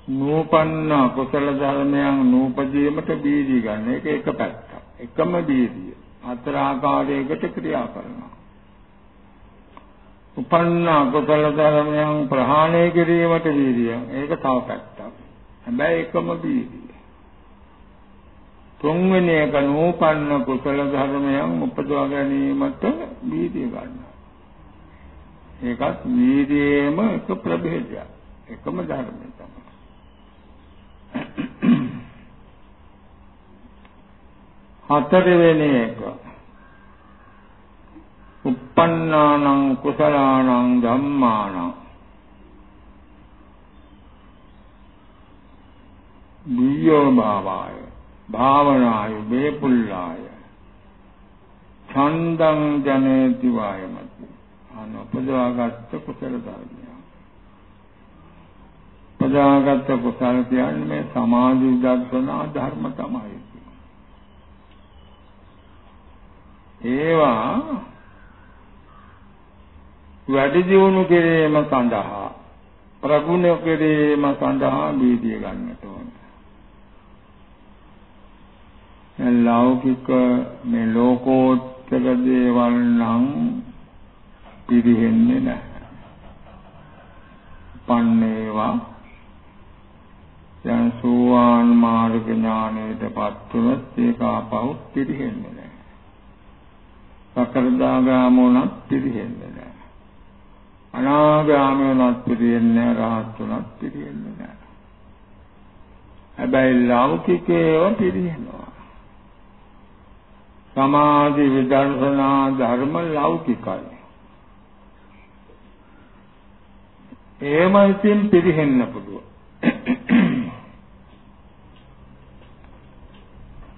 නූපන්න කුසල ධර්මයන් නූපදීමට බීදී ගන්න. ඒක එක පැත්තක්. එකම වීර්ය. හතර ආකාරයකට ක්‍රියා කරනවා. උපන්න කුසල ධර්මයන් ප්‍රහාණය කිරීමට වීර්ය. ඒක තව පැත්තක්. හැබැයි එකම වීර්ය. තුන්වෙනි එක නූපන්න කුසල ධර්මයන් උපදවා ගැනීමට වීර්ය ගන්නවා. ඒකත් වීර්යයේම එක ප්‍රභේදයක්. එකම ධර්මය තමයි. හතරවෙනි එක uppannānaṁ කුසලානං ධම්මානං දියෝ භාවාය භාවනාය වේපුල්ලාය ඡන්දං ජනේති වායමති. අනුපදවාගත් කුසල ධර්මය පදාගත් කුසල කියන්නේ මේ සමාධි දර්ශනා ධර්ම තමයි. ඒවා වැඩි දියුණු කිරීම සඳහා ප්‍රගුණ කිරීම සඳහා බීදිය ගන්නට ඕන. ලෞකික මේ ලෝකෝත්තර දේවල් නම් පිරෙන්නේ නැහැ. පන්නේවා දැන් සෝවාන් මාර්ග ඥානයටපත් වුණොත් ඒක ආපහු පිරෙන්නේ නැහැ. සකරදාගාමෝණත් පිරෙන්නේ නැහැ. අනාගාමීවුණත් පිරෙන්නේ නැහැ රහත් වුණත් පිරෙන්නේ නැහැ. හැබැයි ලෞකිකේව පිරෙනවා. සමාධි විදර්ශනා ධර්ම ලෞකිකයි. එහෙම ඉතින් පිරෙන්න පුළුවන්.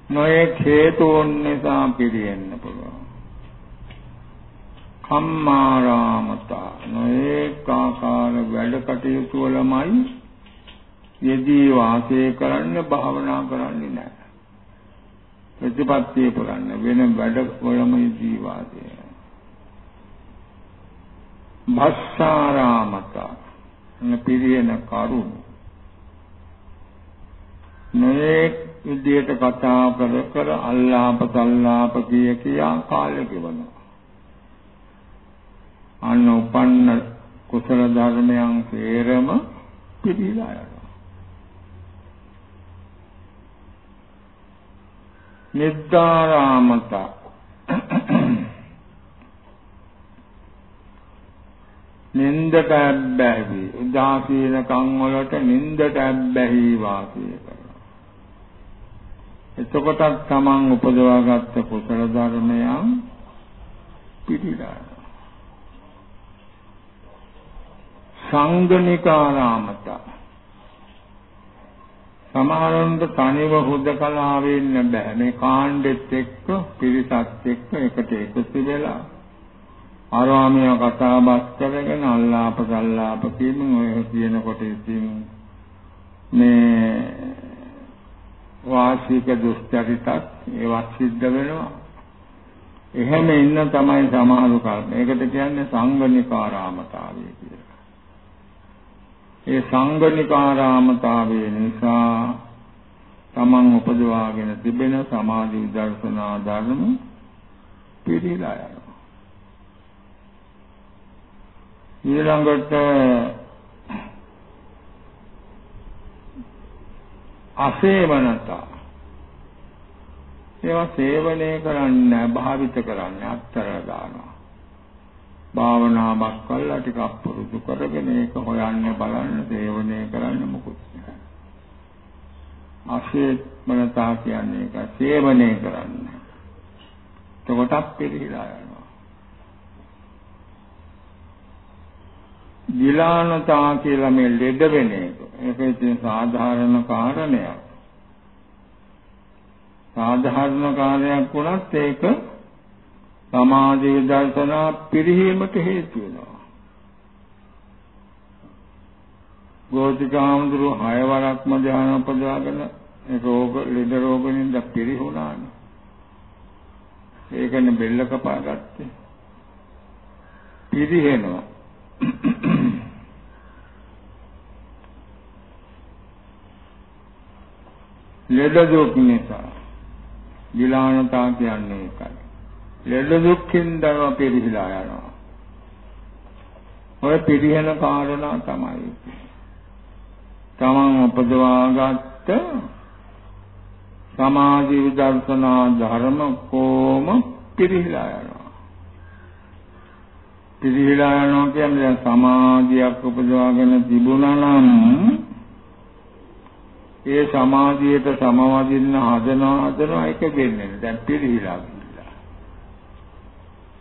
නොයේ හේතුන් නිසා පිරෙන්න පුළුවන්. කම්මාරාමතා නොඒකාකාර වැඩ කටයුතු වලමයි යෙදී වාසය කරන්න භාවනා කරන්නේ නැහැ. ප්‍රතිපත්තිය පුරන්න වෙන වැඩ වලම යෙදී වාසය. භස්සාරාමතා පිරියන කරුණ නොඑක් විදියට කතා කර කර අල්ලාප සල්ලාප කිය කියා කාලෙ ගෙවනවා. අන්න උපන්න කුසල ධර්මයන් සේරම පිළිලා යනවා. නිද්දාරාමත නින්දට ඇබ්බැහි උදාසීන කන් වලට නින්දට ඇබ්බැහි වාසය කරනවා. එතකොටත් තමන් උපදවාගත්ත කුසල ධර්මයන් පිළිලා සංගනිකාරාමත සමහරවිට තනිව හුදකලා වෙන්න බෑ මේ කාණ්ඩෙත් එක්ක පිරිසත් එක්ක එකට එකතු වෙලා ආරාමිය කතා බස් කරගෙන අල්ලාප සල්ලාප කියමින් ඔය කියනකොට ඉතින් මේ වාසික දුස්චරිතත් ඒවත් සිද්ධ වෙනවා එහෙම ඉන්න තමයි සමහරු කල්ප. ඒකට කියන්නේ සංගනිකාරාමතාවය කියලා. ඒ සංගණිකාරාමතාවය නිසා තමන් උපදවාගෙන තිබෙන සමාධි විදර්ශනා ධර්ම පිළිලා යනවා. ඊළඟට අසේවනතා ඒවා සේවනය කරන්නේ භාවිත කරන්නේ අත්තර දානවා. භාවනාවක් කළා ටිකක් පුරුදු කරගෙන ඒක හොයන්න බලන්න සේවනය කරන්න මොකුත් නැහැ. අසේමනතා කියන්නේ ඒක සේවනය කරන්න. එතකොටත් පිළිහිලා යනවා. දිලානතා කියලා මේ ලෙඩ වෙන එක. ඒක ඉතින් සාධාරණ කාරණයක්. සාධාරණ කාර්යයක් වුණත් ඒක සමාධි විදර්ශනා පිරිහීමට හේතු වෙනවා. ගෝධිකාමඳුරු හය වරක්ම ධ්‍යාන උපදවාගෙන ඒ රෝග ලෙඩ රෝග නින්ද පිරිහුණානේ. ඒකනේ බෙල්ල කපාගත්තේ. පිරිහෙනවා. ලෙඩ දුක් නිසා ගිලානතා කියන්නේ ඒකයි. ලෙඩ දුක්ඛින් දව පිරිහිලා යනවා. ඔය පිරිහෙන කාරණා තමයි. තමන් උපදවාගත්ත සමාධි විදර්ශනා ධර්ම කොම පිරිහිලා යනවා. පිරිහිලා යනවා කියන්නේ සමාධියක් උපදවාගෙන තිබුණා නම් ඒ සමාධියට සමවදින්න හදනවා හදනවා එක දෙන්නේ දැන් පිරිහිලා ගිහිල්ලා.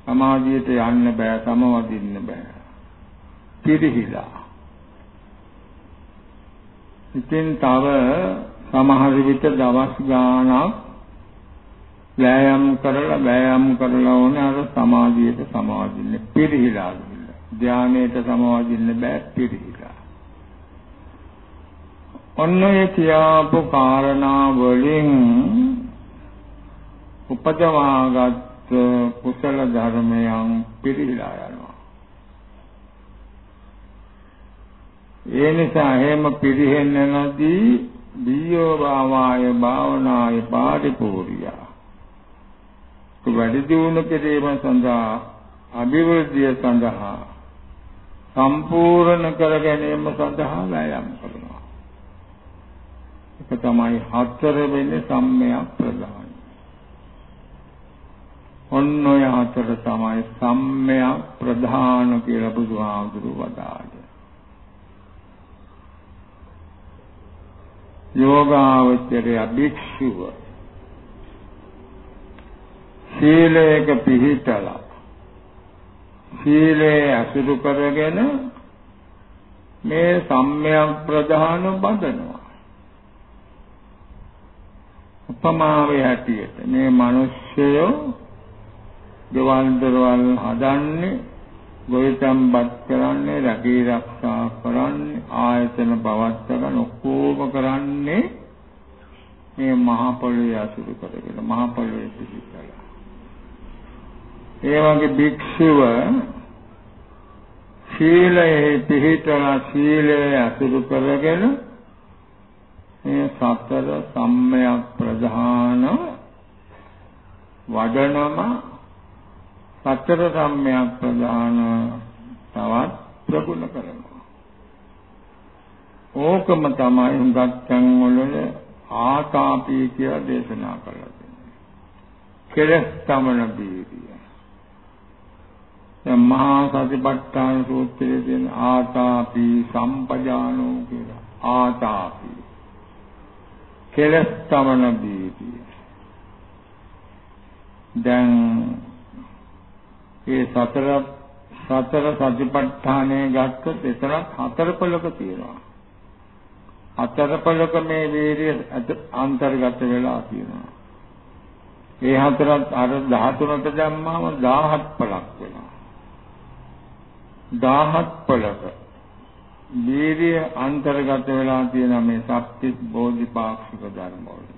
සමාධියට යන්න බෑ සමවදින්න බෑ. පිරිහිලා. ඉතින් තව සමහර විට දවස් ගාණක් වෑයම් කරලා වෑයම් කරලා ඕනේ අර සමාධියට සමාදින්න පිරිහිලා ගිහිල්ලා. ධානයට සමාදින්න බෑ පිරිහිලා. ඔන්න ඒ කියාපු කාරණා වලින් උපදවාගත් කුසල ධර්මයන් පිරිහිලා යනවා. ඒ නිසා එහෙම පිරිහෙන්නේ නැදී දීයෝ භාවාය භාවනාය පාරිපූර්ණියා. වැඩි දියුණු කිරීම සඳහා අභිවෘද්ධිය සඳහා සම්පූර්ණ කර ගැනීම සඳහා වෑයම් කරනවා. ඒක තමයි හතර වෙනි සම්මයක් ප්‍රධාන. ඔන්න ඔය හතර තමයි සම්මයක් ප්‍රධාන කියලා බුදුහාමුදුරුවෝ වදාළේ. යෝගාවචරය භික්ෂුව සීලයක පිහිටලා සීලේ අසුරු කරගෙන මේ සම්මයක් ප්‍රධාන බඳනවා උපමාවේ හැටියට මේ මිනිස්සයෝ ගෙවල් දොරවල් හදන්නේ ගොවිතැන්පත් කරන්නේ රැකී ආරක්ෂා කරන්නේ ආයතන පවත්වන ඔක්කොම කරන්නේ මේ මහ පොළොවේ අසුරු කරගෙන මහ පොළොවේ පිහිටලා. ඒ වගේ භික්ෂුව සීලයේ පිහිටලා සීලයේ අසුරු කරගෙන මේ සතර සම්මයක් ප්‍රධාන වඩනම සතර සම්මයක් ප්‍රධාන තවත් ප්‍රගුණ කරනවා. ඕකම තමයි හුඟක් තැන් වල ආතාපී කියලා දේශනා කරලා තියෙනවා. කෙලස් තමන බීරිය. දැන් මහා සතිපට්ඨාන සූත්‍රයේ තියෙන ආතාපී සම්පජානෝ කියලා. ආතාපී කෙලස් තමන බීරිය. දැන් ඒ සතර සතර සතිපට්ඨානය ගත්තොත් එතරම් හතර පොලක තියෙනවා. හතර පොලක මේ වීර්ය අන්තර්ගත වෙලා තියෙනවා. ඒ හතරත් අර 13ට දැම්මම 17 පොලක් වෙනවා. 17 පොලක වීර්ය අන්තර්ගත වෙලා තියෙන මේ සත්‍ය බෝධිපාක්ෂික ධර්ම වල.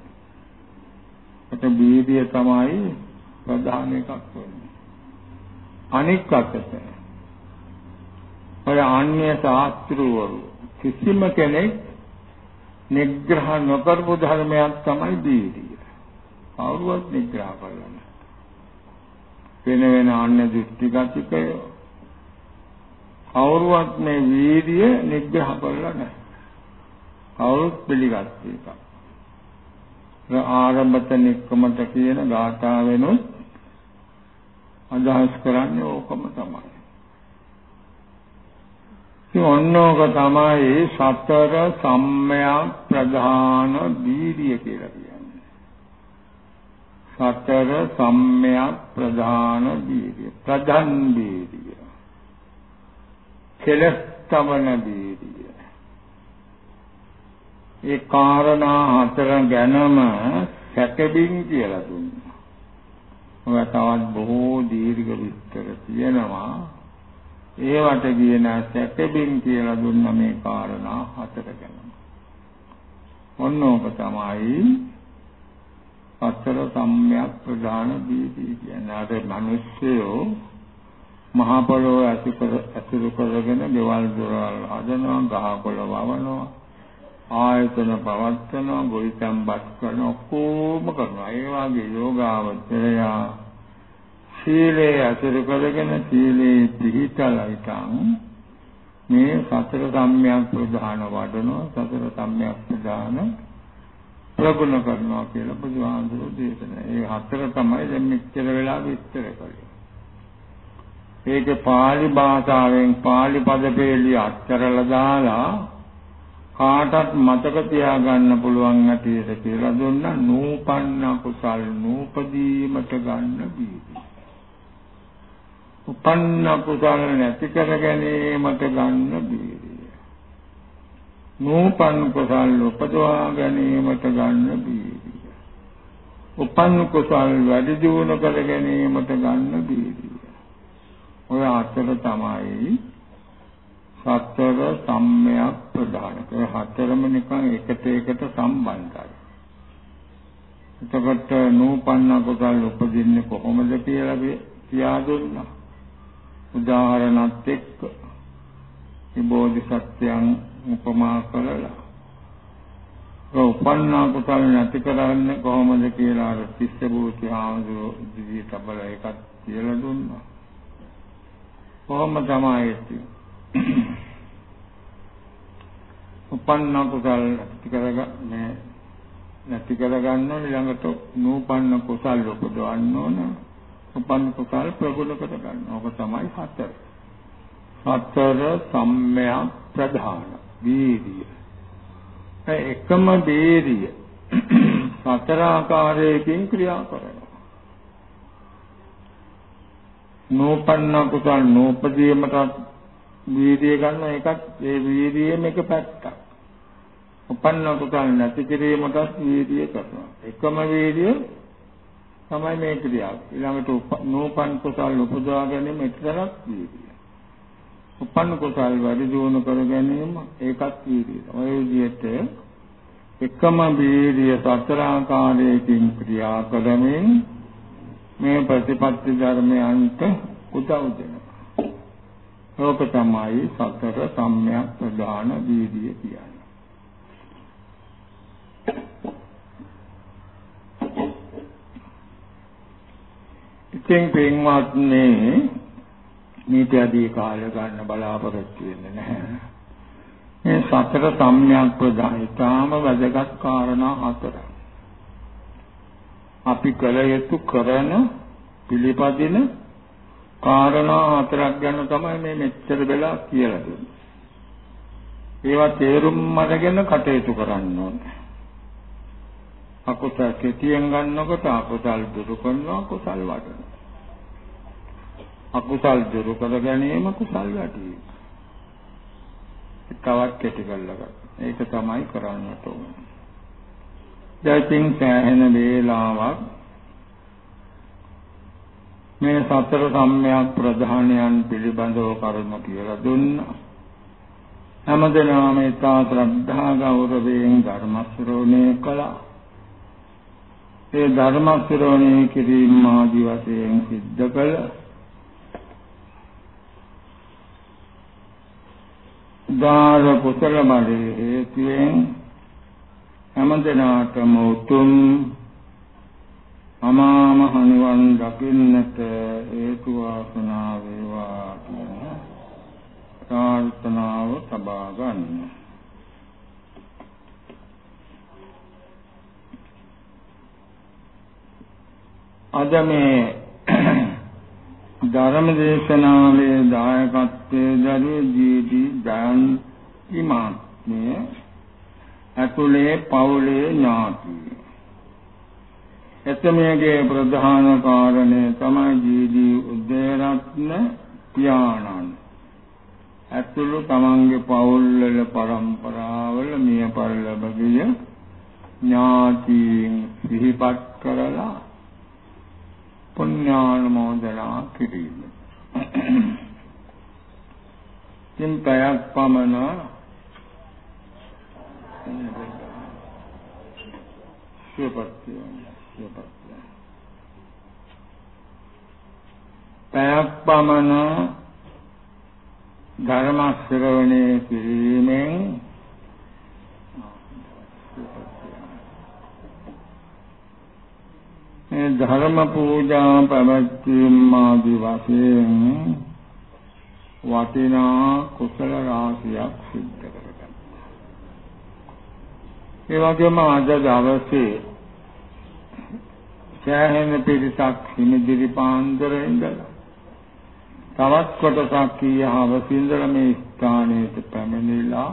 ඒක වීර්ය තමයි ප්‍රධාන එකක් වෙන්නේ. අනික් අතට ඔය ආන්‍ය ශාස්ත්‍රවරු කිසිම කෙනෙක් නිග්‍රහ නොකරපු ධර්මයක් තමයි දීර්ය. කවුරුවත් නිග්‍රහ කරලා නැහැ. වෙන වෙන ආන්‍ය දෘෂ්ටිගතිකය කවුරුවත් මේ වීර්ය නිග්‍රහ කරලා නැහැ. කවුරුත් පිළිගත්තේ එකක්. ආරම්භත නික්කමත කියන ගාථාවෙනුත් අදහස් කරන්නේ ඕකම තමයි. ඉතින් ඔන්නෝක තමයි සතර සම්මයක් ප්‍රධාන දීර්ය කියලා කියන්නේ. සතර සම්මයක් ප්‍රධාන දීර්ය. ප්‍රධාන දීර්ය. කෙලස්තවන දීර්ය. ඒ කාරණා හතර ගැනම සැකබින් කියලා දුන්නා. ඔය තවත් බොහෝ දීර්ඝ විස්තර තියෙනවා. ඒවට කියන සැකබින් කියලා දුන්න මේ කාරණා හතර ගැන. ඔන්න ඕක තමයි අතර සම්‍යක් ප්‍රධාන දීදී කියන්නේ. අර මිනිස්සයෝ මහා පොළොව ඇසුරු කරගෙන ගෙවල් දොරවල් හදනවා ගහකොළ වවනවා ආයතන පවත්වනවා ගොවිතැන්පත් කරන ඔක්කොම කරනවා ඒ වගේ යෝගාවචරය සීලේ ඇසුරු කරගෙන සීලේ පිහිටලා ඉතින් මේ සතර සම්‍යක් ප්‍රධාන වඩනවා සතර සම්‍යක් ප්‍රධාන ප්‍රගුණ කරනවා කියලා බුදුහාමුදුරුවෝ දේශනා. ඒ හතර තමයි දැන් මෙච්චර වෙලා විස්තර කළේ. ඒක pāli භාෂාවෙන් pāli පද පෙළිය අච්චරලා දාලා කාටත් මතක තියාගන්න පුළුවන් ඇටියට කියලා දුන්නා නූපන්න කුසල් නූපදීමට ගන්න බීජ. උපන්න කුසල නැති කර ගැනීමට ගන්න බීජ. නූපන් කුසල් උපදවා ගැනීමට ගන්න බීජ. උපන් කුසල් වැඩි දියුණු කර ගැනීමට ගන්න බීජ. ඔය අතර තමයි සතර සම්මයක් ප්‍රධාන. ඒ හතරම නිකන් එකට එකට සම්බන්ධයි. එතකොට නූපන්න කුසල් උපදින්නේ කොහොමද කියලා කියා දුන්නා. උදාහරණත් එක්ක මේ බෝධිසත්වයන් උපමා කළා. උපන්නා කුසල් නැති කරන්නේ කොහොමද කියලා අර තිස්ස භූති ආමතු දිවි තබල එකක් කියලා දුන්නා. කොහොම තමයි උපන්න කුසල් නැති කරගන්නේ නැති කරගන්න ඊළඟට නූපන්න කුසල් උපදවන්න ඕන උපන්න කුසල් ප්‍රගුණ කරගන්න. ඕක තමයි හතර. හතර සම්මයක් ප්‍රධාන වීර්ය. එකම වීර්ය සතර ආකාරයකින් ක්‍රියා කරනවා. නූපන්න කුසල් නූපදීමට වීර්ය ගන්න එකක් ඒ වීර්යයේම එක පැත්තක්. උපන්න කුසල් නැති කිරීමට වීර්ය කරනවා. එකම වීර්ය තමයි මේ ක්‍රියාව. ඊළඟට නූපන් කුසල් උපදවා ගැනීම එතරම් වීර්යය. උපන්න කුසල් වැඩි දියුණු කර ගැනීම ඒකත් වීර්යය. ඔය විදිහට එකම වීර්ය සතර ආකාරයකින් ක්‍රියා කරමින් මේ ප්‍රතිපත්ති ධර්මයන්ට උදව් දෙනවා. ඕක තමයි සතර සම්‍යක් ප්‍රධාන වීර්යය කියන්නේ. ඉතින් පින්වත්නි මේට අදී කාලය ගන්න බලාපොරොත්තු වෙන්නේ නැහැ. මේ සතර සම්‍යක් ප්‍රදාන ඉතාම වැදගත් කාරණා හතර. අපි කල යුතු කරන පිළිපදින කාරණා හතරක් ගැන තමයි මේ මෙච්චර වෙලා කියලා දුන්නේ. ඒවා තේරුම් අරගෙන කටයුතු කරන්න ඕනේ. අකුසල් කෙටියෙන් ගන්නකොට අකුසල් දුරු කරනවා කුසල් වඩනවා. අකුසල් දුරු කර ගැනීම කුසල් වැඩි. තවත් කෙටි කරලා ගන්න. ඒක තමයි කරන්නට ඕනේ. දැන් සෑහෙන වේලාවක් මේ සතර සම්‍යක් ප්‍රධානයන් පිළිබඳව කරුණ කියලා දුන්නා. හැමදෙනාම ඊතා ශ්‍රද්ධා ගෞරවයෙන් ධර්ම ශ්‍රවණය කළා. ඒ ධර්ම ශ්‍රවණය කිරීම ආදි වශයෙන් සිද්ධ කළ දාර කුසල බලයේ හේතුවෙන් හැමදෙනාටම උතුම් අමා මහ නිවන් දකින්නට හේතු වාසනා වේවා කියන ප්‍රාර්ථනාව සබා ගන්න. අද මේ ධර්ම දේශනාවේ දායකත්වයේ දරේ ජීඩී ජයන්ති මාත්මය අතුලේ පවුලේ ඥාතිය එතමගේ ප්‍රධාන කාරණය තමයි ජීදී උදේරත්න පියාණන්. ඇතුළු තමන්ගේ පවුල්වල પરම්පරාවල මිය පරලොව ගිය ඥාතීන් සිහිපත් කරලා පුණ්‍යානුමෝදනා කිරීම. චින්තයක් පමණ සියපත් කියනවා. පැයක් පමණ ධර්ම ශ්‍රවණය කිරීමෙන් මේ ධර්ම පූජා පැවැත්වීම ආදී වශයෙන් වටිනා කුසල රාශියක් සිද්ධ කරගන්නවා. ඒ වගේම අද දවසේ සෑහෙන පිරිසක් හිමිදිරි පාන්දර ඉඳලා තවත් කොටසක් කීහව සින්දර මේ ස්ථානයට පැමිණිලා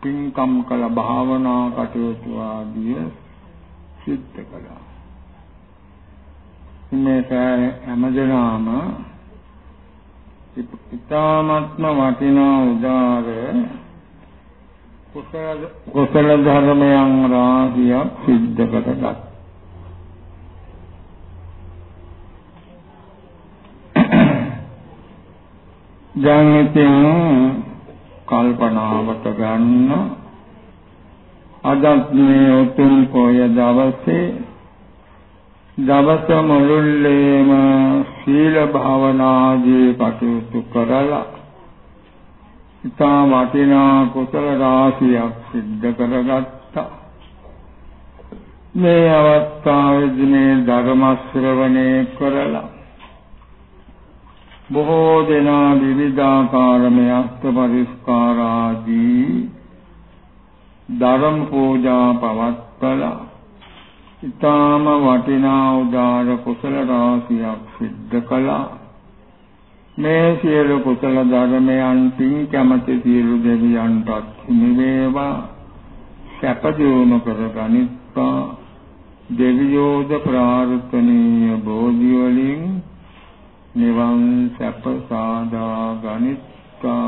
පින්කම් කළ භාවනා කටයුතු ආදිය සිද්ධ කළා. මේ හැමදෙනාම ඉතාමත්ම වටිනා උදාර කුසල කුසල ධර්මයන් රාශියක් සිද්ධ කරගත්. දැන් ඉතින් කල්පනාවට ගන්න අදත් මේ උතුම් පොය දවසේ දවස මුළුල්ලේම සීල භාවනාදී කටයුතු කරලා ඉතා වටිනා කුසල රාශියක් සිද්ධ කරගත්තා. මේ අවස්ථාවේදී මේ ධර්ම ශ්‍රවණය කරලා බොහෝ දෙනා විවිධාකාර මේ අස්ත පරිස්කාරාදී ධර්ම පූජා පවත්වලා ඊටාම වටිනා උදාර කුසල රාශියක් සිද්ධ කළා. මේ සියලු කුසල ධර්මයන් පින් කැමති සියලු දෙවියන්ටත් හිමි වේවා සැප දියුණු කරගනිත්වා. දෙවියෝද ප්‍රාර්ථනීය බෝධි වලින් නිවන් සැප සාදා ගනිත්වා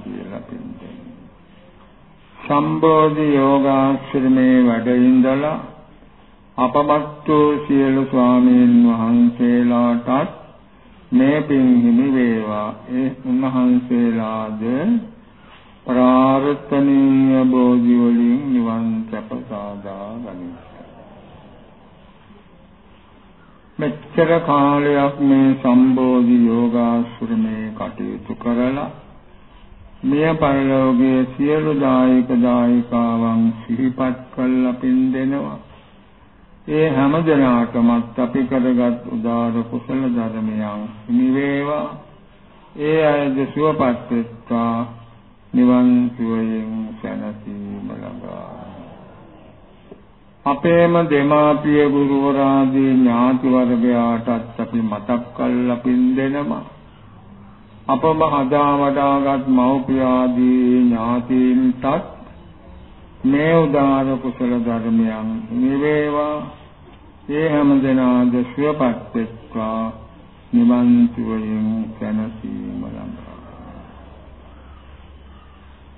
කියලා පින්දෙන සම්බෝධි යෝගාශ්‍රමේ වැඩ ඉඳලා අපමත් වූ සියලු ස්වාමීන් වහන්සේලාටත් මේ පින් හිමි වේවා ඒ උන්වහන්සේලාද ප්‍රාර්ථනීය බෝධි වලින් නිවන් සැප සාදා ගනිමු මෙච්චර කාලයක් මේ සම්බෝධි යෝගාශ්‍රමේ කටයුතු කරලා මෙය පරලෝකයේ සියලු දායක දායිකාවන් සිහිපත් කළ පින් දෙනවා. ඒ හැම දිනාටමත් අපි කරගත් උදාර කුසල ධර්මයන් හිමි වේවා. ඒ අයද සුවපත් වෙත්වා නිවන් සුවයෙන් සැනසීම ලබා. අපේම දෙමාපිය ගුරුවරාදී ඥාති වර්ගයාටත් අපි මතක් කළා පින් දෙනවා. අපම හදා වඩාගත් මව්පියාදී ඥාතීන්ටත් මේ උදාර කුසල ධර්මයන් නිවේවා ඒ හැම දෙනාද සුවපත් වෙත්වා නිවන් සුවයෙන් සැනසීම ලබා.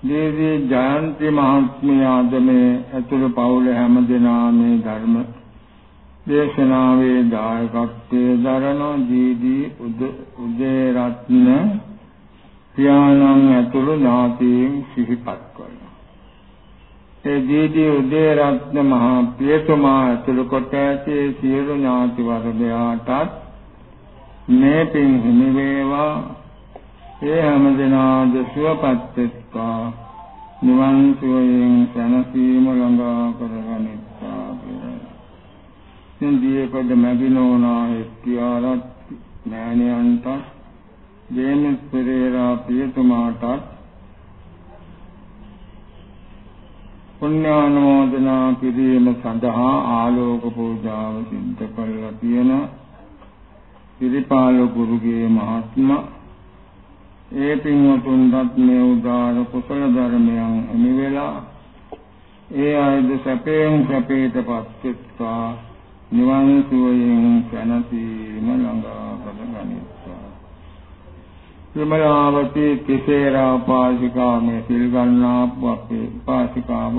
දේවී ජයන්ති මහත්මියාද මේ ඇතුළු පවුල හැම දෙනා මේ ධර්ම දේශනාවේ දායකත්වයේ දරන දීදී උදේ රත්න පියාණන් ඇතුළු ඥාතීන් සිහිපත් කරනවා. ඒ දීදී උදේ රත්න මහා පියතුමා ඇතුළු කොට ඇති සියලු ඥාති වර්ගයාටත් මේ පින් හිමි වේවා. ඒ හැම දෙනාද සුවපත් වෙත්වා නිවන් සුවයෙන් සැනසීම ළඟා කරගනිත්වා කියලා. සින්දියේකඩ මැදිනෝනා හෙට්ටිආරත් මෑණියන්ට ජේමිස් පෙරේරා පියතුමාටත් පුණ්‍යානුමෝදනා කිරීම සඳහා ආලෝක පූජාව සිද්ධ කළා තියෙන පිරිපාල ගුරුගේ මහත්ම ඒ පින්වතුන්ටත් මේ උදාර කුසල ධර්මයන් එමි වෙලා ඒ ආයද සැපයෙන් සැපේටපත් වෙත්වා නිවන් සුවයෙන් සැනසීම ළඟා කරගනිත්වා. විමලාවතී කිසේරා පාසිකා මේ සිල් ගන්නාපු අපේ පාසිකාව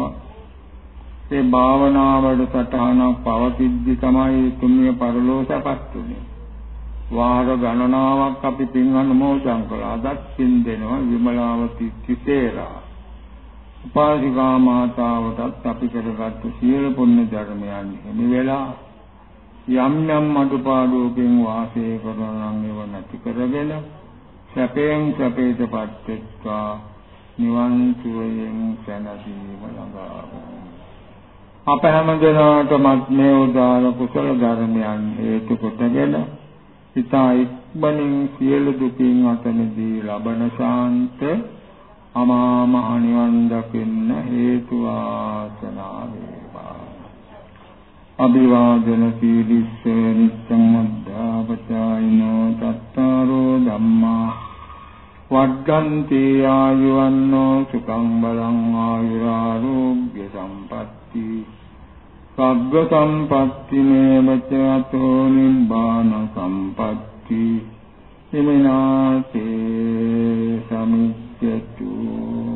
ඒ භාවනාවට සටහනක් පවතිද්දි තමයි තුමිය පරලෝසපත් උනේ. වාර ගණනාවක් අපි පින් අනුමෝදන් කළා. අදත් පින් දෙනවා විමලාවතී කිසේරා. උපාසිකා මාතාවටත් අපි කරගත්තු සියලු පුණ්‍ය ධර්මයන් හිමි වෙලා යම් යම් අඩුපාඩුකින් වාසය කරන නම් ඒව නැති කරගෙන සැපයෙන් සැපේටපත් වෙත්වා නිවන් සුවයෙන් සැනසීම ළඟා අප හැම දිනකටමත් මේ උදාන කුසල ධර්මයන් හේතු කොටගෙන සිතා ඉක්මනින් සියලු දුකින් අත මිදී ලබන ශාන්ත අමා මහ නිවන් දකින්න හේතු වාසනා වේවා අභිවාදන සීලිස්ස නිච්ඡං මද්දාපචායිනෝ තත්තාරෝ ධම්මා. වඩ්ඩන්ති ආයුවන්නෝ සුඛං බලං ආයුරාෝග්‍ය සම්පatti. සග්ග සම්පatti නේමච අතෝ නිබ්බාන සම්පatti. හිමිනාතේ සමිච්ඡතු.